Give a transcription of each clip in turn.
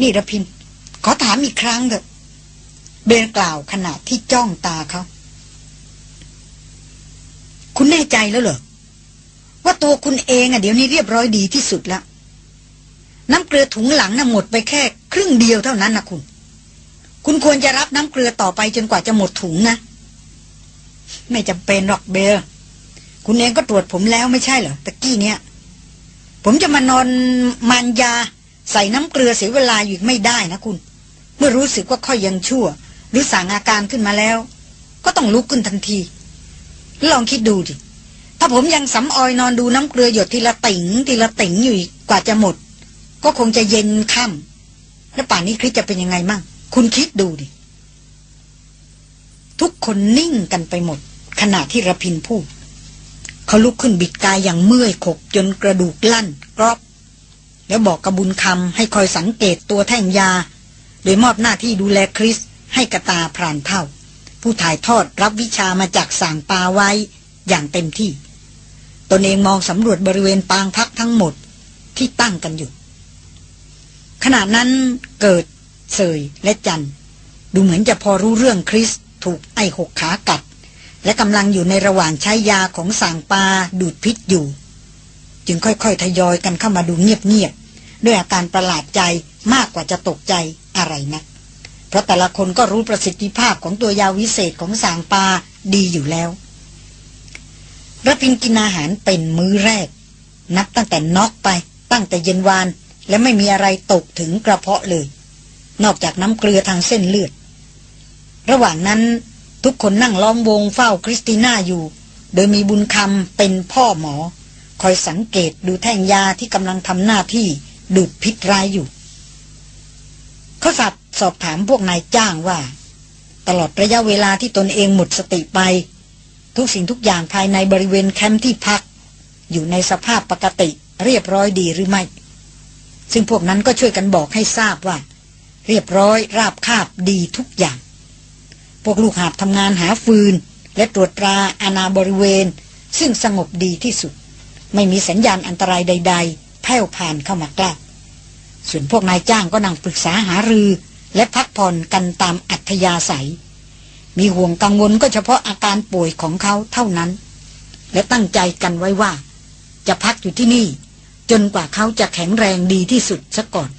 นี่ระพิน ขอถามอีกครั้งเถอะ เบนกล่าวขณะที่จ้องตาเขา คุณแน่ใจแล้วเหรอ ว่าตัวคุณเองอะเดี๋ยวนี้เรียบร้อยดีที่สุดแล้วน้ำเกลือถุงหลังน่ะหมดไปแค่ ครึ่งเดียวเท่านั้นนะคุณ คุณควรจะรับน้ำเกลือต่อไปจนกว่าจะหมดถุงนะ ไม่จำเป็นหรอกเบลคุณเองก็ตรวจผมแล้วไม่ใช่เหรอตะกี้เนี้ยผมจะมานอนมันยา ใส่น้ำเกลือเสียเวลาอยู่ไม่ได้นะคุณ เมื่อรู้สึกว่าค่อยยังชั่ว หรือสั่งอาการขึ้นมาแล้ว ก็ต้องลุกขึ้นทันที ลองคิดดูดิถ้าผมยังสำออยนอนดูน้ำเกลือหยดทีละติ่งทีละติ่งอยู่กว่าจะหมด ก็คงจะเย็นค่ำแล้วป่านนี้คริสจะเป็นยังไงมั่งคุณคิดดูดิทุกคนนิ่งกันไปหมด ขณะที่ระพินพูดเขาลุกขึ้นบิดกายอย่างเมื่อยขกจนกระดูกลั่นกรอบ แล้วบอกกระบุญคำให้คอยสังเกตตัวแท่งยา โดยมอบหน้าที่ดูแลคริสให้กระตาพรานเท่า ผู้ถ่ายทอดรับวิชามาจากสางปาไว้อย่างเต็มที่ ตนเองมองสำรวจบริเวณปางพักทั้งหมดที่ตั้งกันอยู่ ขณะนั้นเกิดเสยและจัน ดูเหมือนจะพอรู้เรื่องคริสถูกไอหกขากัด และกำลังอยู่ในระหว่างใช้ยาของสางปาดูดพิษอยู่ จึงค่อยๆ ทยอยกันเข้ามาดูเงียบๆ ด้วยอาการประหลาดใจมากกว่าจะตกใจอะไรนะ เพราะแต่ละคนก็รู้ประสิทธิภาพของตัวยาวิเศษของสางปาดีอยู่แล้วระพินกินอาหารเป็นมื้อแรก นับตั้งแต่น็อกไปตั้งแต่เย็นวาน และไม่มีอะไรตกถึงกระเพาะเลย นอกจากน้ำเกลือทางเส้นเลือด ระหว่างนั้นทุกคนนั่งล้อมวงเฝ้าคริสติน่าอยู่ โดยมีบุญคำเป็นพ่อหมอ คอยสังเกตดูแท่งยาที่กำลังทำหน้าที่ดูดพิษร้ายอยู่เขาสัตว์สอบถามพวกนายจ้างว่า ตลอดระยะเวลาที่ตนเองหมดสติไป ทุกสิ่งทุกอย่างภายในบริเวณแคมป์ที่พัก อยู่ในสภาพปกติเรียบร้อยดีหรือไม่ ซึ่งพวกนั้นก็ช่วยกันบอกให้ทราบว่า เรียบร้อยราบคาบดีทุกอย่าง พวกลูกหาบทำงานหาฟืน และตรวจตราอาณาบริเวณ ซึ่งสงบดีที่สุด ไม่มีสัญญาณอันตรายใด ๆ แผ่วผ่านเข้ามาใกล้ส่วนพวกนายจ้างก็นั่งปรึกษาหารือ และพักผ่อนกันตามอัธยาศัย มีห่วงกังวลก็เฉพาะอาการป่วยของเขาเท่านั้น และตั้งใจกันไว้ว่า จะพักอยู่ที่นี่ จนกว่าเขาจะแข็งแรงดีที่สุดซะก่อน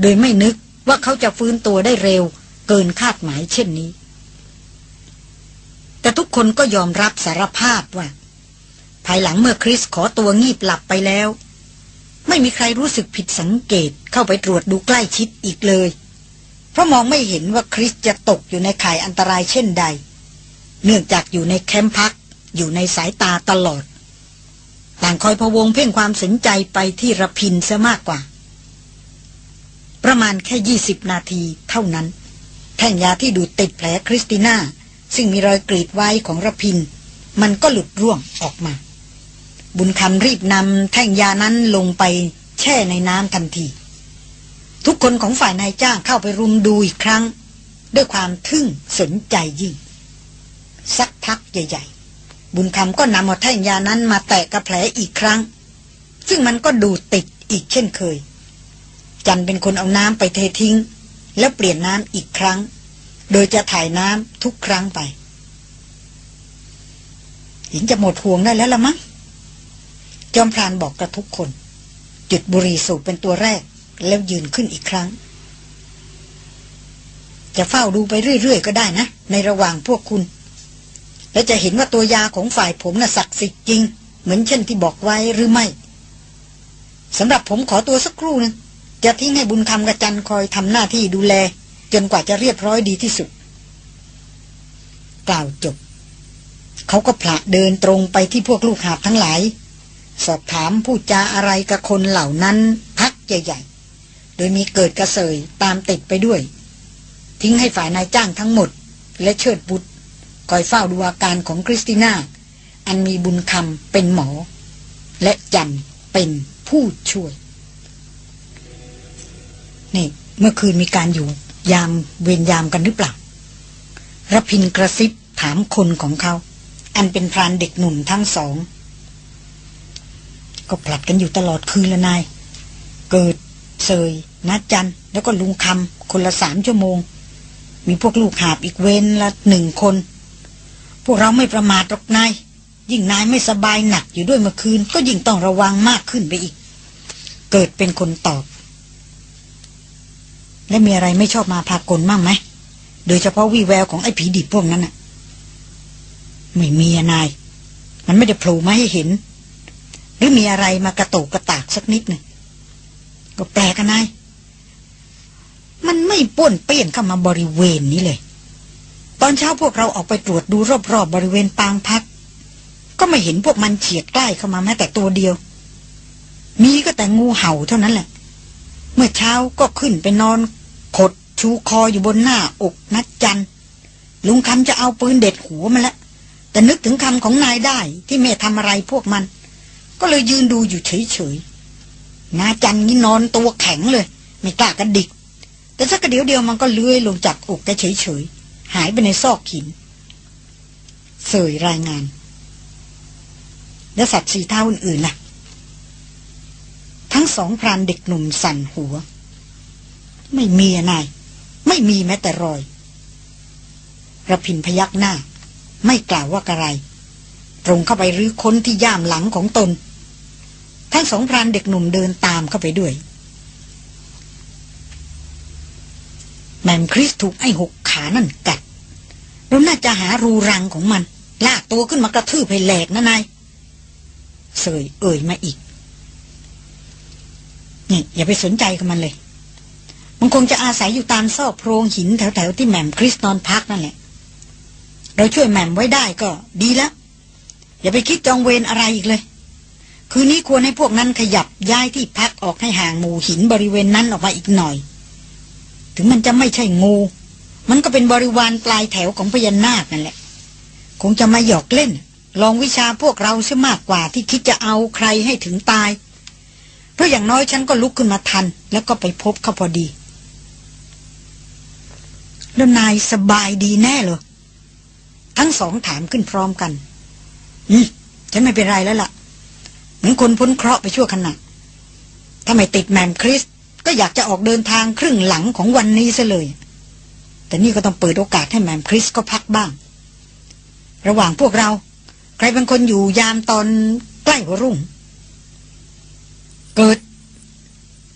โดยไม่นึกว่าเขาจะฟื้นตัวได้เร็ว เกินคาดหมายเช่นนี้ แต่ทุกคนก็ยอมรับสารภาพว่า ภายหลังเมื่อคริสขอตัวงีบหลับไปแล้ว ไม่มีใครรู้สึกผิดสังเกตเข้าไปตรวจดูใกล้ชิดอีกเลย เพราะมองไม่เห็นว่าคริสจะตกอยู่ในข่ายอันตรายเช่นใด เนื่องจากอยู่ในแคมป์พัก อยู่ในสายตาตลอด ต่างคอยพะวงเพ่งความสนใจไปที่ระพินซะมากกว่า ประมาณแค่ยี่สิบนาทีเท่านั้น แท่งยาที่ดูติดแผลคริสติน่าซึ่งมีรอยกรีดไว้ของระพิน มันก็หลุดร่วงออกมา บุญคำรีบนำแท่งยานั้นลงไปแช่ในน้ำทันที ทุกคนของฝ่ายนายจ้างเข้าไปรุมดูอีกครั้ง ด้วยความทึ่งสนใจยิ่ง สักพักใหญ่ ๆ บุญคำก็นำเอาแท่งยานั้นมาแตะกระแผลอีกครั้ง ซึ่งมันก็ดูติดอีกเช่นเคย จันเป็นคนเอาน้ำไปเททิ้ง แล้วเปลี่ยนน้ำอีกครั้ง โดยจะถ่ายน้ำทุกครั้งไป หญิงจะหมดห่วงได้แล้วละมั้ง จอมพรานบอกกับทุกคน จุดบุรีสูบเป็นตัวแรก แล้วยืนขึ้นอีกครั้ง จะเฝ้าดูไปเรื่อย ๆ ก็ได้นะ ในระหว่างพวกคุณ และจะเห็นว่าตัวยาของฝ่ายผมน่ะศักดิ์สิทธิ์จริง เหมือนเช่นที่บอกไว้หรือไม่สำหรับผมขอตัวสักครู่นึงจะทิ้งให้บุญคำกระจันคอยทำหน้าที่ดูแล จนกว่าจะเรียบร้อยดีที่สุด กล่าวจบ เขาก็ผละเดินตรงไปที่พวกลูกหาบทั้งหลาย สอบถามผู้จาอะไรกับคนเหล่านั้นพักใหญ่ๆ โดยมีเกิดกระเสยตามติดไปด้วย ทิ้งให้ฝ่ายนายจ้างทั้งหมด และเชิดบุตรคอยเฝ้าดูอาการของคริสติน่า อันมีบุญคำเป็นหมอ และจันเป็นผู้ช่วย นี่ เมื่อคืนมีการอยู่ ยามเวรยามกันหรือเปล่ารพินกระซิบถามคนของเขา อันเป็นพรานเด็กหนุ่มทั้งสอง ก็ผลัดกันอยู่ตลอดคืนละนาย เกิดเซยนัดจันแล้วก็ลุงคำคนละสามชั่วโมง มีพวกลูกหาบอีกเว้นละหนึ่งคน พวกเราไม่ประมาทหรอกนายยิ่งนายไม่สบายหนักอยู่ด้วยเมื่อคืน ก็ยิ่งต้องระวังมากขึ้นไปอีก เกิดเป็นคนตอบ และมีอะไรไม่ชอบมาพากลมั่งไหมโดยเฉพาะวีแววของไอ้ผีดิบพวกนั้นน่ะ ไม่มีนาย มันไม่ได้โผล่มาให้เห็น หรือมีอะไรมากระโตกกระตากสักนิดหนึ่งก็แปลกันนายมันไม่ป้วนเปี้ยนเข้ามาบริเวณนี้เลย ตอนเช้าพวกเราออกไปตรวจดูรอบๆบบริเวณปางพัก ก็ไม่เห็นพวกมันเฉียดใกล้เข้ามาแม้แต่ตัวเดียว มีก็แต่งูเห่าเท่านั้นแหละ เมื่อเช้าก็ขึ้นไปนอนขดชูคออยู่บนหน้าอกนัดจันลุงคำจะเอาปืนเด็ดหัวมันละแต่นึกถึงคำของนายได้ที่แม่ทำอะไรพวกมัน ก็เลยยืนดูอยู่เฉยๆนาจันนี่นอนตัวแข็งเลย ไม่กล้ากระดิก แต่สักเดียวเดียวมันก็เลื้อยลงจากอกแกเฉยๆหายไปในซอกหินเสยรายงาน แล้วสัตว์สีเท้าอื่นๆล่ะ ทั้งสองพรานเด็กหนุ่มสั่นหัว ไม่มีนาย ไม่มีแม้แต่รอยระพินพยักหน้า ไม่กล่าวว่ากระไร ตรงเข้าไปรื้อค้นที่ย่ามหลังของตน ทั้งสองพรานเด็กหนุ่มเดินตามเข้าไปด้วย แมมคริสถูกไอ้หกขานั่นกัดเราน่าจะหารูรังของมัน ลากตัวขึ้นมากระทืบให้แหลกนะนายเสยเอ่ยมาอีก นี่ อย่าไปสนใจกับมันเลย มันคงจะอาศัยอยู่ตามซอกโพรงหินแถวๆที่แหม่มคริสนอนพักนั่นแหละ เราช่วยแหม่มไว้ได้ก็ดีแล้ว อย่าไปคิดจองเวรอะไรอีกเลย คืนนี้ควรให้พวกนั้นขยับย้ายที่พักออกให้ห่างหมู่หินบริเวณนั้นออกมาอีกหน่อย ถึงมันจะไม่ใช่งู มันก็เป็นบริวารปลายแถวของพญานาคนั่นแหละ คงจะมาหยอกเล่น ลองวิชาพวกเราใช่มากกว่าที่คิดจะเอาใครให้ถึงตาย เพราะอย่างน้อยฉันก็ลุกขึ้นมาทัน แล้วก็ไปพบเขาพอดี แล้วนายสบายดีแน่เหรอทั้งสองถามขึ้นพร้อมกัน อืมฉันไม่เป็นไรแล้วล่ะ เหมือนคนพ้นเคราะห์ไปชั่วขณะถ้าไม่ติดแมมคริส ก็อยากจะออกเดินทางครึ่งหลังของวันนี้ซะเลย แต่นี่ก็ต้องเปิดโอกาสให้แมมคริสก็พักบ้าง ระหว่างพวกเรา ใครเป็นคนอยู่ยามตอนใกล้หัวรุ่ง เกิด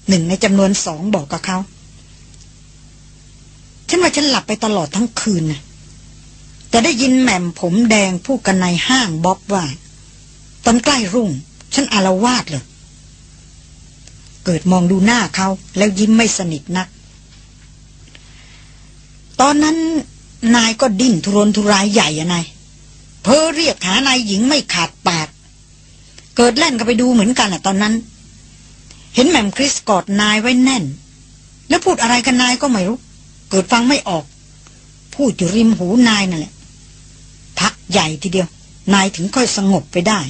หนึ่งในจำนวนสองบอกกับเขาฉันว่าฉันหลับไปตลอดทั้งคืนนะแต่ได้ยินแหม่มผมแดงพูดกันในห้างบ๊อบว่า ตอนใกล้รุ่ง ฉันอารวาสเลยเกิดมองดูหน้าเขาแล้วยิ้มไม่สนิทนัก ตอนนั้นนายก็ดิ้นทุรนทุรายใหญ่อะนายเพ้อเรียกหานายหญิงไม่ขาดปาก เกิดแล่นก็ไปดูเหมือนกันอะตอนนั้น เห็นแหม่มคริสกอดนายไว้แน่น แล้วพูดอะไรกันนายก็ไม่รู้ เกิดฟังไม่ออก พูดอยู่ริมหูนายนั่นแหละ พักใหญ่ทีเดียว นายถึงค่อยสงบไปได้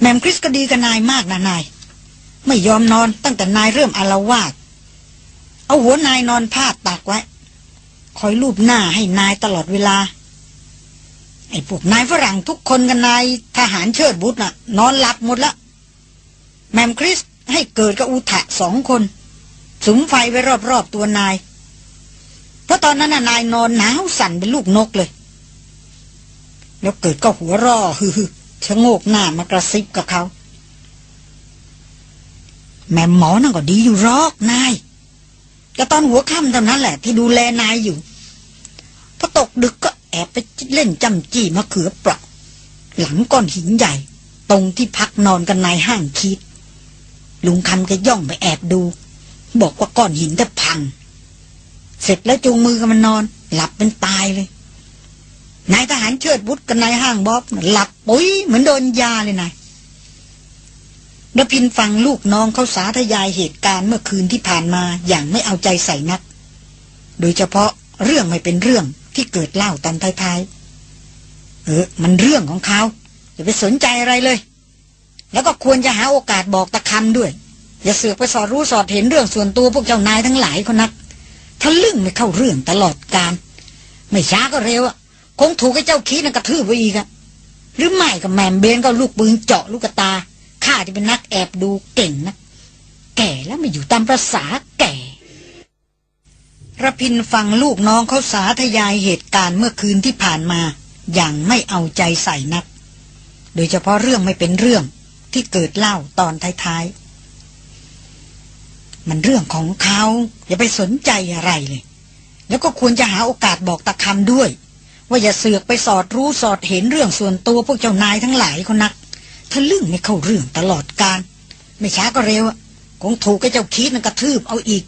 แมมคริสก็ดีกับนายมากนะนาย ไม่ยอมนอนตั้งแต่นายเริ่มอารวาสเอาหัวนายนอนพาดตากไว้ คอยลูบหน้าให้นายตลอดเวลา ไอ้พวกนายฝรั่งทุกคนกับนายทหารเชิดบุตรน่ะ นอนหลับหมดละ แมมคริสให้เกิดกับอุทะสองคน สุมไฟไว้รอบๆตัวนาย เพราะตอนนั้นน่ะนายนอนหนาวสั่นเป็นลูกนกเลย แล้วเกิดก็หัวร่อฮือ ชะโงกหน้ามากระซิบกับเขา แม่หมอนั่นก็ดีอยู่รอกนายแต่ตอนหัวค่ำเท่านั้นแหละ ที่ดูแลนายอยู่พอตกดึกก็แอบไปเล่นจำจี้มะเขือเปราะหลังก้อนหินใหญ่ ตรงที่พักนอนกันนายห้างคิด ลุงคำก็ย่องไปแอบดู บอกว่าก้อนหินจะพัง เสร็จแล้วจูงมือกันมันนอน หลับเป็นตายเลย นายทหารเชิดบุตรกับนายห้างบ๊อบหลับปุ๋ยเหมือนโดนยาเลยนายดพินฟังลูกน้องเขาสาธยายเหตุการณ์เมื่อคืนที่ผ่านมาอย่างไม่เอาใจใส่นัก โดยเฉพาะเรื่องไม่เป็นเรื่องที่เกิดเล่าตอนท้ายๆ เออ มันเรื่องของเขาอย่าไปสนใจอะไรเลย แล้วก็ควรจะหาโอกาสบอกตะคำด้วย อย่าเสือกไปสอดรู้สอดเห็นเรื่องส่วนตัวพวกเจ้านายทั้งหลายคนนักทะลึ่งไม่เข้าเรื่องตลอดการ ไม่ช้าก็เร็วอะ คงถูกไอ้เจ้าขี้นั่นกระทืบไปอีกอะหรือไม่ก็แมมเบนก็ลูกปืนเจาะลูกตาข้าจะเป็นนักแอบดูเก่งนะแก่แล้วไม่อยู่ตามประษาแก่ระพินฟังลูกน้องเขาสาธยายเหตุการณ์เมื่อคืนที่ผ่านมา อย่างไม่เอาใจใส่นัก โดยเฉพาะเรื่องไม่เป็นเรื่องที่เกิดเล่าตอนท้ายๆ มันเรื่องของเขาอย่าไปสนใจอะไรเลย แล้วก็ควรจะหาโอกาสบอกตะคำด้วย ว่าอย่าเสือกไปสอดรู้สอดเห็นเรื่องส่วนตัวพวกเจ้านายทั้งหลายคนนักทะลึ่งไม่เข้าเรื่องตลอดการไม่ช้าก็เร็วคงถูกไอ้เจ้าคิดนั่นกระทืบเอาอีก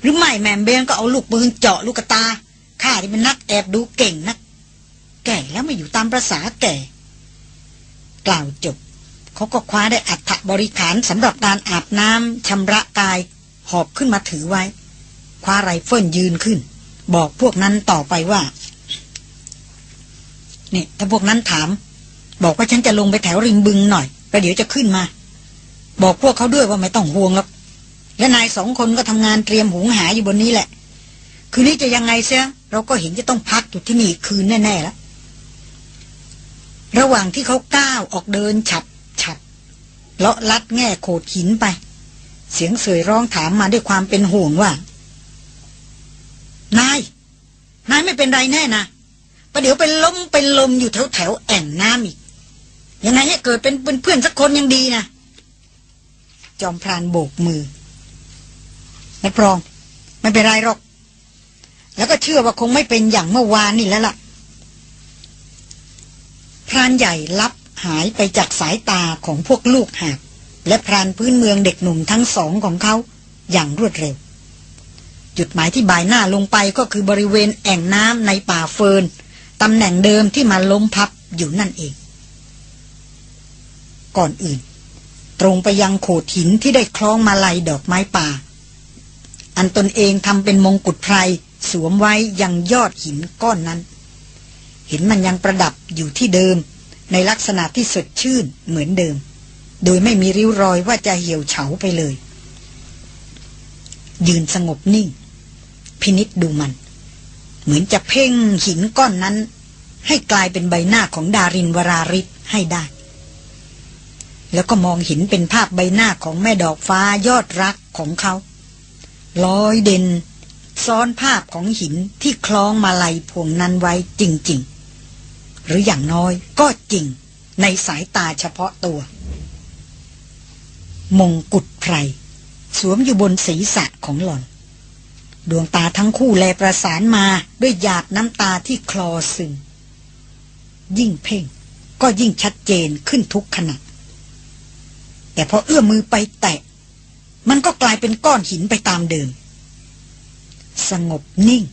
หรือไม่แมมเบงก็เอาลูกปืนเจาะลูกตาข้าที่เป็นนักแอบดูเก่งนัก แก่แล้วไม่อยู่ตามประษาแก่ กล่าวจบ เขาก็คว้าได้อัฐบริขารสำหรับการอาบน้ำชำระกาย หอบขึ้นมาถือไว้ คว้าไรเฟิลยืนขึ้น บอกพวกนั้นต่อไปว่า นี่ถ้าพวกนั้นถาม บอกว่าฉันจะลงไปแถวริมบึงหน่อยประเดี๋ยวจะขึ้นมา บอกพวกเขาด้วยว่าไม่ต้องห่วงหรอกและนายสองคนก็ทำงานเตรียมหุงหาอยู่บนนี้แหละ คืนนี้จะยังไงเสียเราก็เห็นจะต้องพักอยู่ที่นี่คืนแน่ๆแล้วระหว่างที่เขาก้าวออกเดินฉับฉับเลาะลัดแง่โขดหินไป เสียงเสยร้องถามมาด้วยความเป็นห่วงว่า นาย นายไม่เป็นไรแน่นะ ประเดี๋ยวเป็นล้มเป็นลมอยู่แถวแถวแอ่งน้ำอีก ยังไงให้เกิดเป็นเป็นเพื่อนสักคนยังดีนะ จอมพรานโบกมือไม่ปรอง ไม่เป็นไรหรอก แล้วก็เชื่อว่าคงไม่เป็นอย่างเมื่อวานนี่แล้วล่ะ พรานใหญ่ลับหายไปจากสายตาของพวกลูกหาบและพรานพื้นเมืองเด็กหนุ่มทั้งสองของเขาอย่างรวดเร็ว จุดหมายที่บ่ายหน้าลงไปก็คือบริเวณแอ่งน้ำในป่าเฟิน ตำแหน่งเดิมที่มาล้มพับอยู่นั่นเอง ก่อนอื่น ตรงไปยังโขดหินที่ได้คล้องมาลัยดอกไม้ป่า อันตนเองทำเป็นมงกุฎไพรสวมไว้ยังยอดหินก้อนนั้น เห็นมันยังประดับอยู่ที่เดิม ในลักษณะที่สดชื่นเหมือนเดิม โดยไม่มีริ้วรอยว่าจะเหี่ยวเฉาไปเลย ยืนสงบนิ่ง พินิษดูมัน เหมือนจะเพ่งหินก้อนนั้น ให้กลายเป็นใบหน้าของดารินวราริศให้ได้ แล้วก็มองเห็นเป็นภาพใบหน้าของแม่ดอกฟ้ายอดรักของเขาลอยเด่น ซ้อนภาพของหินที่คล้องมาลัยพวงนั้นไว้จริง ๆ หรืออย่างน้อยก็จริงในสายตาเฉพาะตัว มงกุฎไพรสวมอยู่บนศีรษะของหล่อน ดวงตาทั้งคู่แลประสานมาด้วยหยาดน้ำตาที่คลอซึมยิ่งเพ่ง ก็ยิ่งชัดเจนขึ้นทุกขณะ แต่พอเอื้อมมือไปแตะ มันก็กลายเป็นก้อนหินไปตามเดิม สงบนิ่ง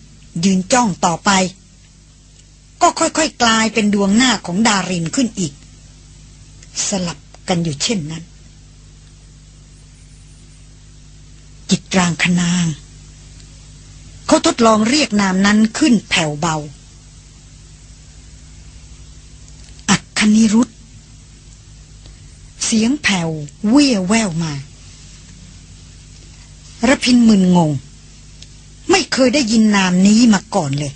ยืนจ้องต่อไป ก็ค่อยๆกลายเป็นดวงหน้าของดารินขึ้นอีก สลับกันอยู่เช่นนั้น จิตรางคนาง เขาทดลองเรียกนามนั้นขึ้นแผ่วเบา อักคณิรุธเสียงแผ่วเวี่ยแววมาระพินมึนงง ไม่เคยได้ยินนามนี้มาก่อนเลย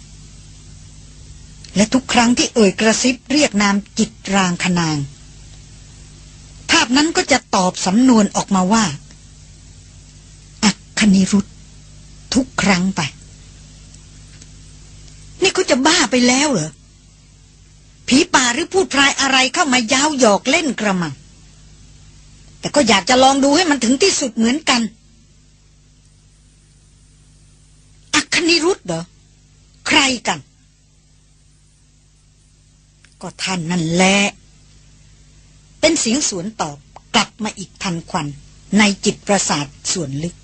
และทุกครั้งที่เอ่ยกระซิบเรียกนามจิตรางคนาง ภาพนั้นก็จะตอบสำนวนออกมาว่า อักคณิรุธทุกครั้งไป นี่เขาจะบ้าไปแล้วเหรอ ผีป่าหรือพูดพรายอะไรเข้ามายาวหยอกเล่นกระมัง แต่ก็อยากจะลองดูให้มันถึงที่สุดเหมือนกัน อัคนิรุธเหรอ ใครกัน ก็ท่านนั่นแหละ เป็นเสียงสวนตอบกลับมาอีกทันควันในจิตประสาทส่วนลึก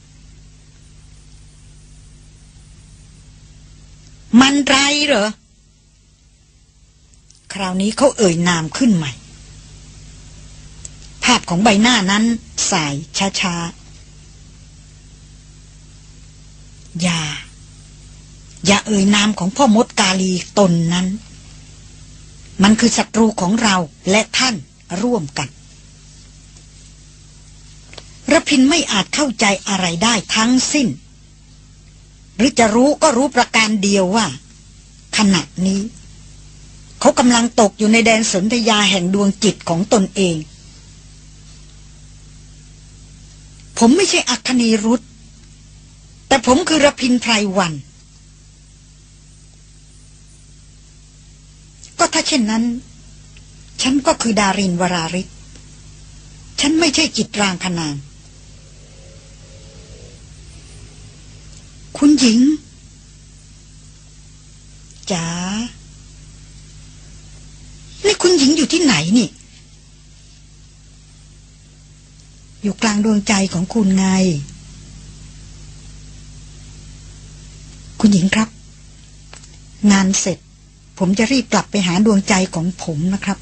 มันไรเหรอ คราวนี้เขาเอ่ยนามขึ้นใหม่ ภาพของใบหน้านั้นสายช้าๆ อย่า อย่าเอ่ยนามของพ่อมดกาลีตนนั้น มันคือศัตรูของเราและท่านร่วมกันระพินไม่อาจเข้าใจอะไรได้ทั้งสิ้น หรือจะรู้ก็รู้ประการเดียวว่า ขณะนี้ เขากำลังตกอยู่ในแดนสนธยาแห่งดวงจิตของตนเอง ผมไม่ใช่อัคนีรุธแต่ผมคือรพินไพรวัน ก็ถ้าเช่นนั้น ฉันก็คือดารินวราริศฉันไม่ใช่จิตรางคนาง คุณหญิงจ๋านี่คุณหญิงอยู่ที่ไหนนี่ อยู่กลางดวงใจของคุณไง คุณหญิงครับ งานเสร็จ ผมจะรีบกลับไปหาดวงใจของผมนะครับ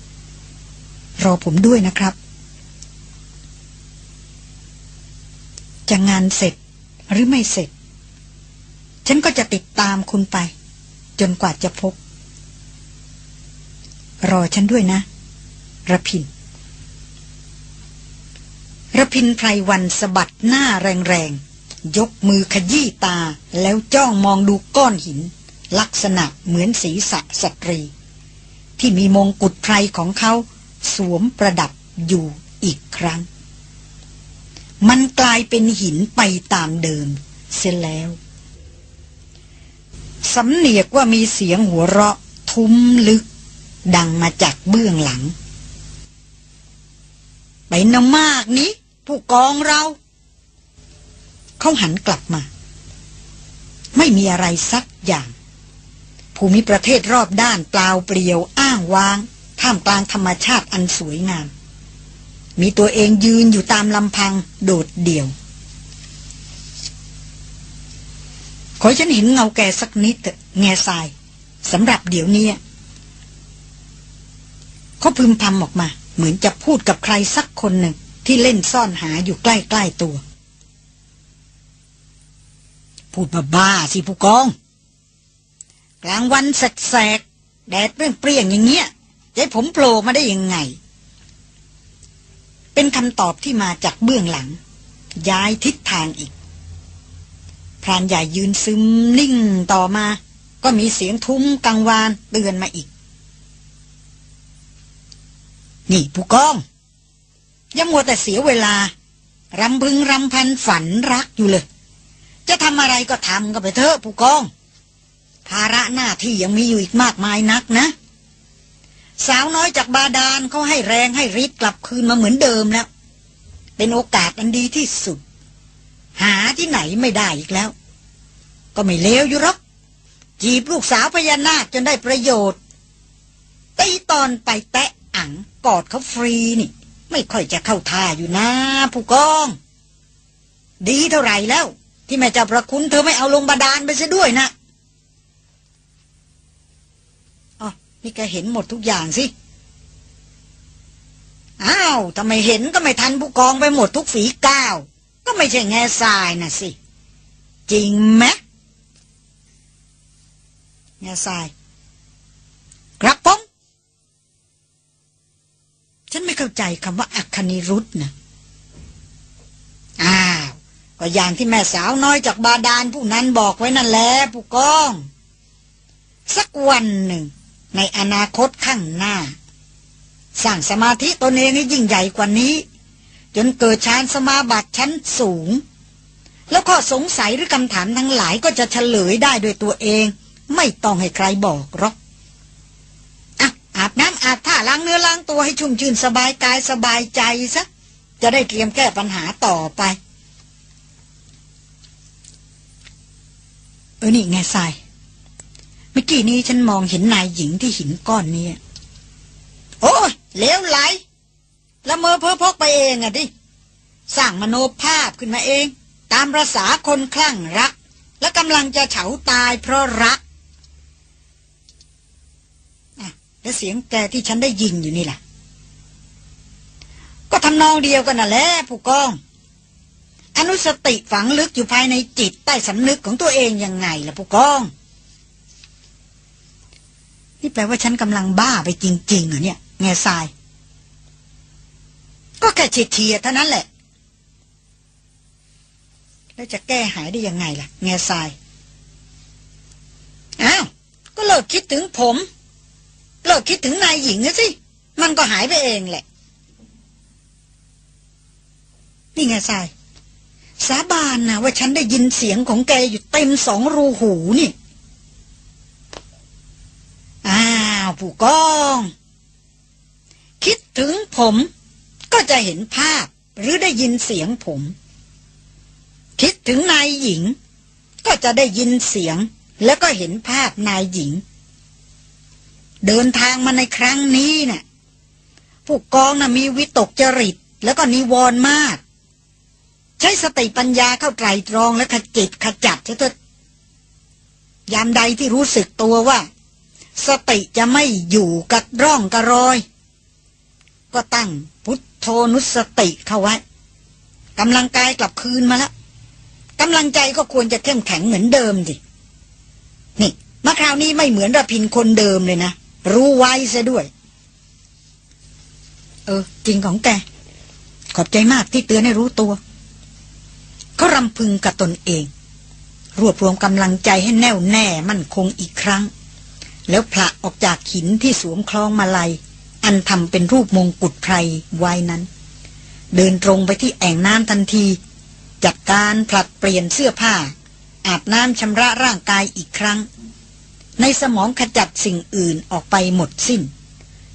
รอผมด้วยนะครับ จะงานเสร็จหรือไม่เสร็จ ฉันก็จะติดตามคุณไป จนกว่าจะพบ รอฉันด้วยนะระพินระพินไพรวันสะบัดหน้าแรงๆ ยกมือขยี้ตาแล้วจ้องมองดูก้อนหิน ลักษณะเหมือนศีรษะสตรี ที่มีมงกุฎไพรของเขาสวมประดับอยู่อีกครั้ง มันกลายเป็นหินไปตามเดิม เสียแล้ว สำเนียกว่ามีเสียงหัวเราะ ทุ้มลึก ดังมาจากเบื้องหลัง ไปนมากนี้ ผู้กองเรา เขาหันกลับมา ไม่มีอะไรสักอย่าง ภูมิประเทศรอบด้านเปล่าเปลี่ยวอ้างว้าง ท่ามกลางธรรมชาติอันสวยงาม มีตัวเองยืนอยู่ตามลำพังโดดเดี่ยว ขอฉันเห็นเงาแกสักนิดเถอะแง่ทรายสำหรับเดี๋ยวนี้เขาพึมพำออกมา เหมือนจะพูดกับใครสักคนหนึ่งที่เล่นซ่อนหาอยู่ใกล้ๆตัว พูดบ้าๆสิผู้กอง กลางวันแสกๆแดดเปรี้ยงๆอย่างเงี้ยจะให้ผมโผล่มาได้ยังไง เป็นคำตอบที่มาจากเบื้องหลัง ย้ายทิศทางอีก พรานใหญ่ยืนซึมนิ่งต่อมา ก็มีเสียงทุ้มกังวานเตือนมาอีก นี่ผู้กองย่ามัวแต่เสียเวลารำพึงรำพันฝันรักอยู่เลย จะทำอะไรก็ทำก็ไปเถอะผู้กอง ภาระหน้าที่ยังมีอยู่อีกมากมายนักนะ สาวน้อยจากบาดาลเขาให้แรงให้ริดกลับคืนมาเหมือนเดิมแล้ว เป็นโอกาสอันดีที่สุด หาที่ไหนไม่ได้อีกแล้ว ก็ไม่เลวอยู่หรอก จีบลูกสาวพญานาคจนได้ประโยชน์ตีตอนไปแตะอังกอดเขาฟรีนี่ ไม่ค่อยจะเข้าท่าอยู่นะผู้กอง ดีเท่าไหร่แล้ว ที่แม่เจ้าประคุณเธอไม่เอาลงบาดาลไปซะด้วยนะอ๋อนี่แกเห็นหมดทุกอย่างสิอ้าวทำไมเห็นก็ไม่ทันผู้กองไปหมดทุกฝีก้าว ก็ไม่ใช่แง่ทรายนะสิ จริงไหมแง่ทราย ครับผมฉันไม่เข้าใจคำว่า อัคคณิรุธนะอ้าวก็อย่างที่แม่สาวน้อยจากบาดาลผู้นั้นบอกไว้นั่นแหละผู้กอง สักวันหนึ่ง ในอนาคตข้างหน้า สร้างสมาธิตนเองให้ยิ่งใหญ่กว่านี้ จนเกิดฌานสมาบัติชั้นสูง แล้วข้อสงสัยหรือคำถามทั้งหลายก็จะเฉลยได้โดยตัวเอง ไม่ต้องให้ใครบอกหรอกอะอาบน้ำอาบท่าล้างเนื้อล้างตัวให้ชุ่มชื่นสบายกายสบายใจซะจะได้เตรียมแก้ปัญหาต่อไป เออนี่ไงทรายเมื่อกี้นี้ฉันมองเห็นนายหญิงที่หินก้อนนี้โอ้เลวไหล ละเมอเพ้อพกไปเองอะดิสร้างมโนภาพขึ้นมาเอง ตามประษาคนคลั่งรัก และกำลังจะเฉาตายเพราะรักแล้วเสียงแกที่ฉันได้ยินอยู่นี่แหละ ก็ทำนองเดียวกันน่ะแหละผู้กอง อนุสติฝังลึกอยู่ภายในจิตใต้สำนึกของตัวเองยังไงล่ะผู้กอง นี่แปลว่าฉันกำลังบ้าไปจริงๆเหรอเนี่ย แง่ทราย ก็แค่เฉียดๆเท่านั้นแหละ แล้วจะแก้หายได้ยังไงล่ะ แง่ทราย อ้าว ก็เลิกคิดถึงผม เลิกคิดถึงนายหญิงนะสิ มันก็หายไปเองแหละ นี่ไงทราย สาบานนะว่าฉันได้ยินเสียงของแกอยู่เต็มสองรูหูนี่ อ้าว ผู้กอง คิดถึงผม ก็จะเห็นภาพหรือได้ยินเสียงผม คิดถึงนายหญิง ก็จะได้ยินเสียงแล้วก็เห็นภาพนายหญิง เดินทางมาในครั้งนี้นะ่ะผู้กองนะ่ะมีวิตกจริต แล้วก็นิวรณ์มาก ใช้สติปัญญาเข้าไตรตรองและขจิตขจัดเถอะยามใดที่รู้สึกตัวว่า สติจะไม่อยู่กับร่องกระรอย ก็ตั้งพุท โธนุสติเข้าไว้กำลังกายกลับคืนมาแล้วกำลังใจก็ควรจะเข้มแข็งเหมือนเดิมสินี่มาคราวนี้ไม่เหมือนระพินคนเดิมเลยนะ รู้ไว้ซะด้วย เออ จริงของแก ขอบใจมากที่เตือนให้รู้ตัว เขารำพึงกับตนเอง รวบรวมกำลังใจให้แน่วแน่มั่นคงอีกครั้ง แล้วผละออกจากหินที่สวมคล้องมาลัย อันทำเป็นรูปมงกุฎไพรไว้นั้น เดินตรงไปที่แอ่งน้ำทันที จัดการผลัดเปลี่ยนเสื้อผ้า อาบน้ำชำระร่างกายอีกครั้ง ในสมองขจัดสิ่งอื่นออกไปหมดสิ้น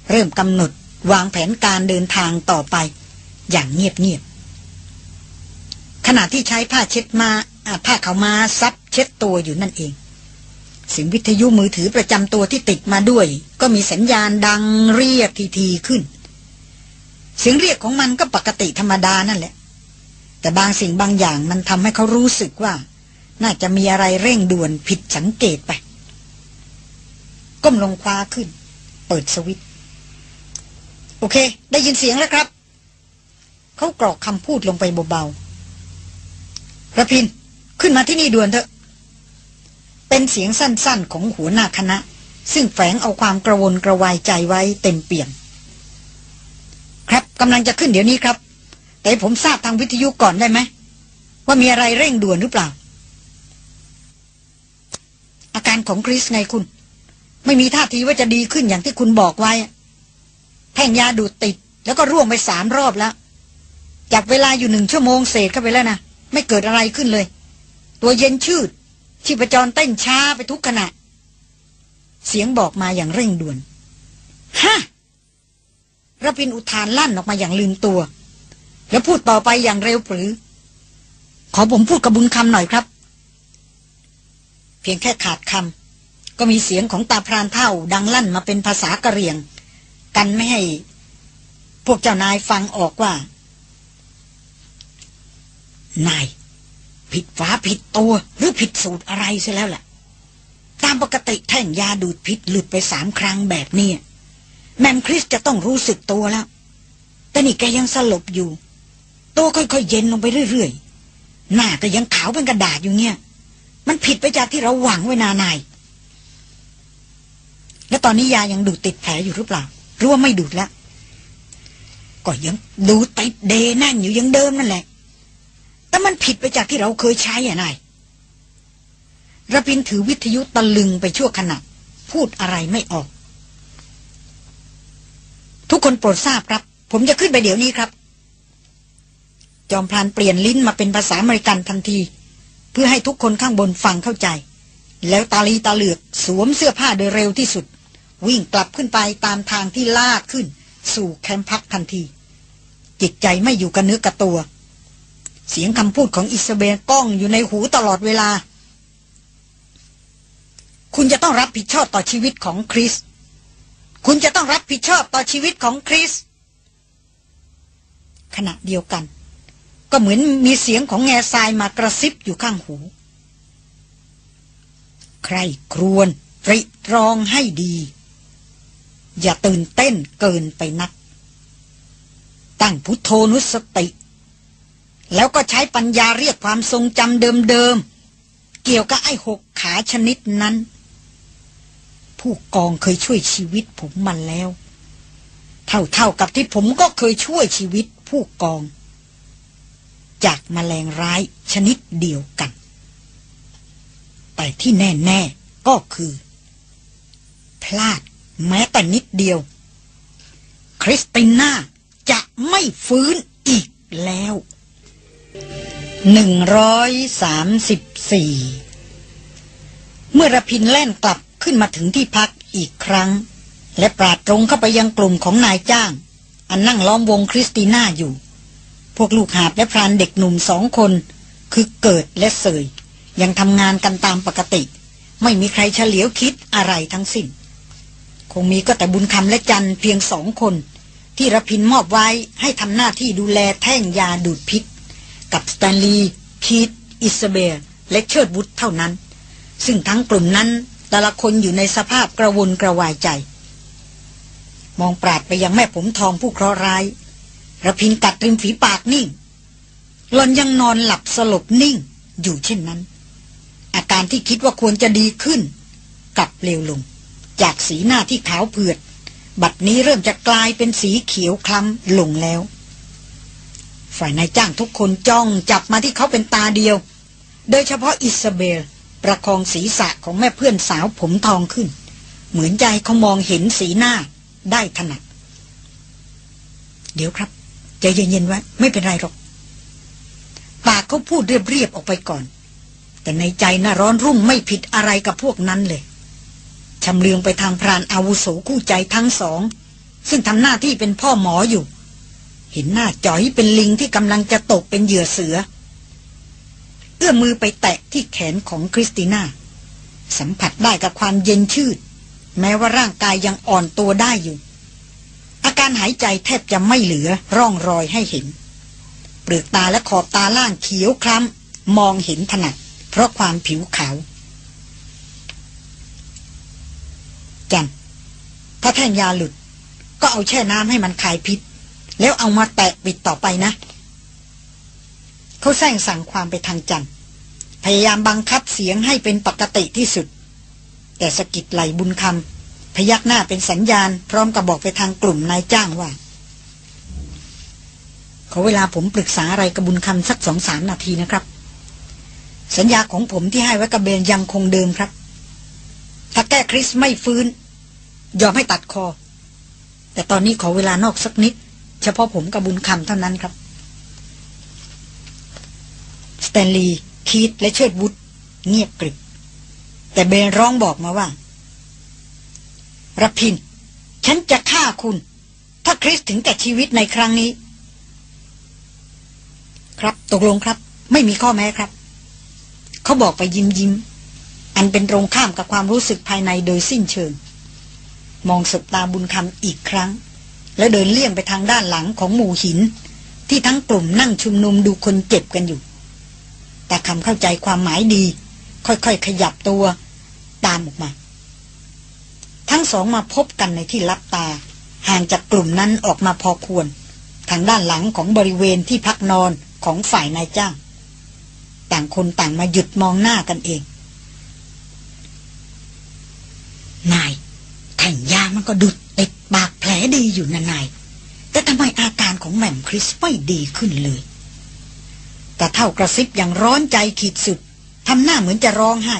เริ่มกำหนดวางแผนการเดินทางต่อไป อย่างเงียบๆขณะที่ใช้ผ้าเช็ดมาผ้าเขามาซับเช็ดตัวอยู่นั่นเอง เสียงวิทยุมือถือประจำตัวที่ติดมาด้วย ก็มีสัญญาณดังเรียกทีๆขึ้น เสียงเรียกของมันก็ปกติธรรมดานั่นแหละ แต่บางสิ่งบางอย่างมันทำให้เขารู้สึกว่า น่าจะมีอะไรเร่งด่วนผิดสังเกตไป ก้มลงคว้าขึ้น เปิดสวิตโอเค ได้ยินเสียงแล้วครับ เขากรอกคำพูดลงไปเบาๆระพิน ขึ้นมาที่นี่ด่วนเถอะ เป็นเสียงสั้นๆของหัวหน้าคณะ ซึ่งแฝงเอาความกระวนกระวายใจไว้เต็มเปี่ยม ครับกำลังจะขึ้นเดี๋ยวนี้ครับ แต่ผมทราบทางวิทยุก่อนได้ไหม ว่ามีอะไรเร่งด่วนหรือเปล่า อาการของคริสไงคุณ ไม่มีท่าทีว่าจะดีขึ้นอย่างที่คุณบอกไว้ แท่งยาดูดติด แล้วก็ร่วงไปสามรอบแล้วจากเวลาอยู่หนึ่งชั่วโมงเศษเข้าไปแล้วนะไม่เกิดอะไรขึ้นเลย ตัวเย็นชืด ชีพจรเต้นช้าไปทุกขณะ เสียงบอกมาอย่างเร่งด่วนฮะระพินอุทานลั่นออกมาอย่างลืมตัว แล้วพูดต่อไปอย่างเร็วปรือ ขอผมพูดกับบุญคำหน่อยครับ เพียงแค่ขาดคำก็มีเสียงของตาพรานเท่า ดังลั่นมาเป็นภาษากะเรียง กันไม่ให้ พวกเจ้านายฟังออกว่า นาย ผิดฝาผิดตัวหรือผิดสูตรอะไรเสียแล้วล่ะตามปกติแท่งยาดูดพิษหลุดไปสามครั้งแบบนี้แมมคริสจะต้องรู้สึกตัวแล้ว แต่นี่แกยังสลบอยู่ ตัวค่อยๆเย็นลงไปเรื่อยๆ หน้าก็ยังขาวเป็นกระดาษอยู่เนี่ย มันผิดไปจากที่เราหวังไว้นานาย แล้วตอนนี้ยายังดูดติดแผลอยู่หรือเปล่า หรือว่าไม่ดูดแล้ว ก็ยังดูติดเดนั่นอยู่ยังเดิมนั่นแหละ แต่มันผิดไปจากที่เราเคยใช้อะนายระพินถือวิทยุตะลึงไปชั่วขณะ พูดอะไรไม่ออก ทุกคนโปรดทราบครับ ผมจะขึ้นไปเดี๋ยวนี้ครับ จอมพลานเปลี่ยนลิ้นมาเป็นภาษาอเมริกันทันที เพื่อให้ทุกคนข้างบนฟังเข้าใจ แล้วตาลีตาเหลือกสวมเสื้อผ้าโดยเร็วที่สุด วิ่งกลับขึ้นไปตามทางที่ลาดขึ้น สู่แคมป์พักทันที จิตใจไม่อยู่กับเนื้อกับตัว เสียงคำพูดของอิสเบลก้องอยู่ในหูตลอดเวลา คุณจะต้องรับผิดชอบต่อชีวิตของคริส คุณจะต้องรับผิดชอบต่อชีวิตของคริส ขณะเดียวกัน ก็เหมือนมีเสียงของแง่ทรายมากระซิบอยู่ข้างหู ใครครวนริตรองให้ดี อย่าตื่นเต้นเกินไปนัก ตั้งพุทโธนุสติ แล้วก็ใช้ปัญญาเรียกความทรงจำเดิมๆ เกี่ยวกับไอ้หกขาชนิดนั้น ผู้กองเคยช่วยชีวิตผมมันแล้ว เท่าๆกับที่ผมก็เคยช่วยชีวิตผู้กอง จากมแมลงร้ายชนิดเดียวกัน แต่ที่แน่ๆก็คือ พลาดแม้แต่นิดเดียว คริสติน่าจะไม่ฟื้นอีกแล้ว「134 เมื่อระพินแล่นกลับขึ้นมาถึงที่พักอีกครั้ง และปราดตรงเข้าไปยังกลุ่มของนายจ้าง อันนั่งล้อมวงคริสติน่าอยู่ พวกลูกหาบและพรานเด็กหนุ่มสองคน คือเกิดและเสย ยังทำงานกันตามปกติ ไม่มีใครเฉลียวคิดอะไรทั้งสิ้น คงมีก็แต่บุญคำและจันเพียงสองคน ที่ระพินมอบไว้ให้ทำหน้าที่ดูแลแท่งยาดูดพิษ กับสแตนลีย์คีตอิสเบลและเชิดวุธเท่านั้น ซึ่งทั้งกลุ่มนั้นแต่ละคนอยู่ในสภาพกระวนกระวายใจ มองปราดไปยังแม่ผมทองผู้เคราะห์ร้ายระพินกัดริมฝีปากนิ่งหลอนยังนอนหลับสลบนิ่งอยู่เช่นนั้น อาการที่คิดว่าควรจะดีขึ้นกลับเร็วลง จากสีหน้าที่ขาวเผือด บัดนี้เริ่มจะกลายเป็นสีเขียวคล้ำลงแล้ว ฝ่ายนายจ้างทุกคนจ้องจับมาที่เขาเป็นตาเดียว โดยเฉพาะอิสเบล ประคองศีรษะของแม่เพื่อนสาวผมทองขึ้น เหมือนใจเขามองเห็นสีหน้าได้ถนัด เดี๋ยวครับใจเย็นๆไว้ไม่เป็นไรหรอก ปากเขาพูดเรียบๆออกไปก่อน แต่ในใจน่าร้อนรุ่มไม่ผิดอะไรกับพวกนั้นเลยชำเลืองไปทางพรานอาวุโสคู่ใจทั้งสอง ซึ่งทำหน้าที่เป็นพ่อหมออยู่ เห็นหน้าจ๋อยเป็นลิงที่กำลังจะตกเป็นเหยื่อเสือ เอื้อมมือไปแตะที่แขนของคริสติน่า สัมผัสได้กับความเย็นชืด แม้ว่าร่างกายยังอ่อนตัวได้อยู่ อาการหายใจแทบจะไม่เหลือร่องรอยให้เห็น เปลือกตาและขอบตาล่างเขียวคล้ำมองเห็นถนัด เพราะความผิวขาวจันถ้าแท่งยาหลุด ก็เอาแช่น้ำให้มันคายพิษ แล้วเอามาแตะปิดต่อไปนะ เขาแซงสั่งความไปทางจันพยายามบังคับเสียงให้เป็นปกติที่สุด แต่สกิดไหลบุญคำพยักหน้าเป็นสัญญาณ พร้อมกับบอกไปทางกลุ่มนายจ้างว่าขอเวลาผมปรึกษาอะไรกับบุญคำสักสองสามนาทีนะครับ สัญญาของผมที่ให้ไว้กับเบนยังคงเดิมครับ ถ้าแก้คริสไม่ฟื้น ยอมให้ตัดคอ แต่ตอนนี้ขอเวลานอกสักนิด ฉพาะผมกับบุญคำเท่านั้นครับ สแตนลีย์คีตและเชิดวุฒเงียบกริบ แต่เบนร้องบอกมาว่ารพิน ฉันจะฆ่าคุณ ถ้าคริสถึงแก่ชีวิตในครั้งนี้ ครับตกลงครับ ไม่มีข้อแม้ครับ เขาบอกไปยิ้มยิ้ม อันเป็นตรงข้ามกับความรู้สึกภายในโดยสิ้นเชิง มองสบตาบุญคำอีกครั้ง แล้วเดินเลี่ยงไปทางด้านหลังของหมู่หิน ที่ทั้งกลุ่มนั่งชุมนุมดูคนเจ็บกันอยู่ แต่คำเข้าใจความหมายดี ค่อยๆขยับตัวตามออกมา ทั้งสองมาพบกันในที่ลับตา ห่างจากกลุ่มนั้นออกมาพอควร ทางด้านหลังของบริเวณที่พักนอนของฝ่ายนายจ้าง ต่างคนต่างมาหยุดมองหน้ากันเอง นายแข่งยามันก็ดุด ติดปากแผลดีอยู่นานๆแต่ทำไมอาการของแหม่มคริสไม่ดีขึ้นเลย แต่เท่ากระซิบอย่างร้อนใจขีดสุดทำหน้าเหมือนจะร้องไห้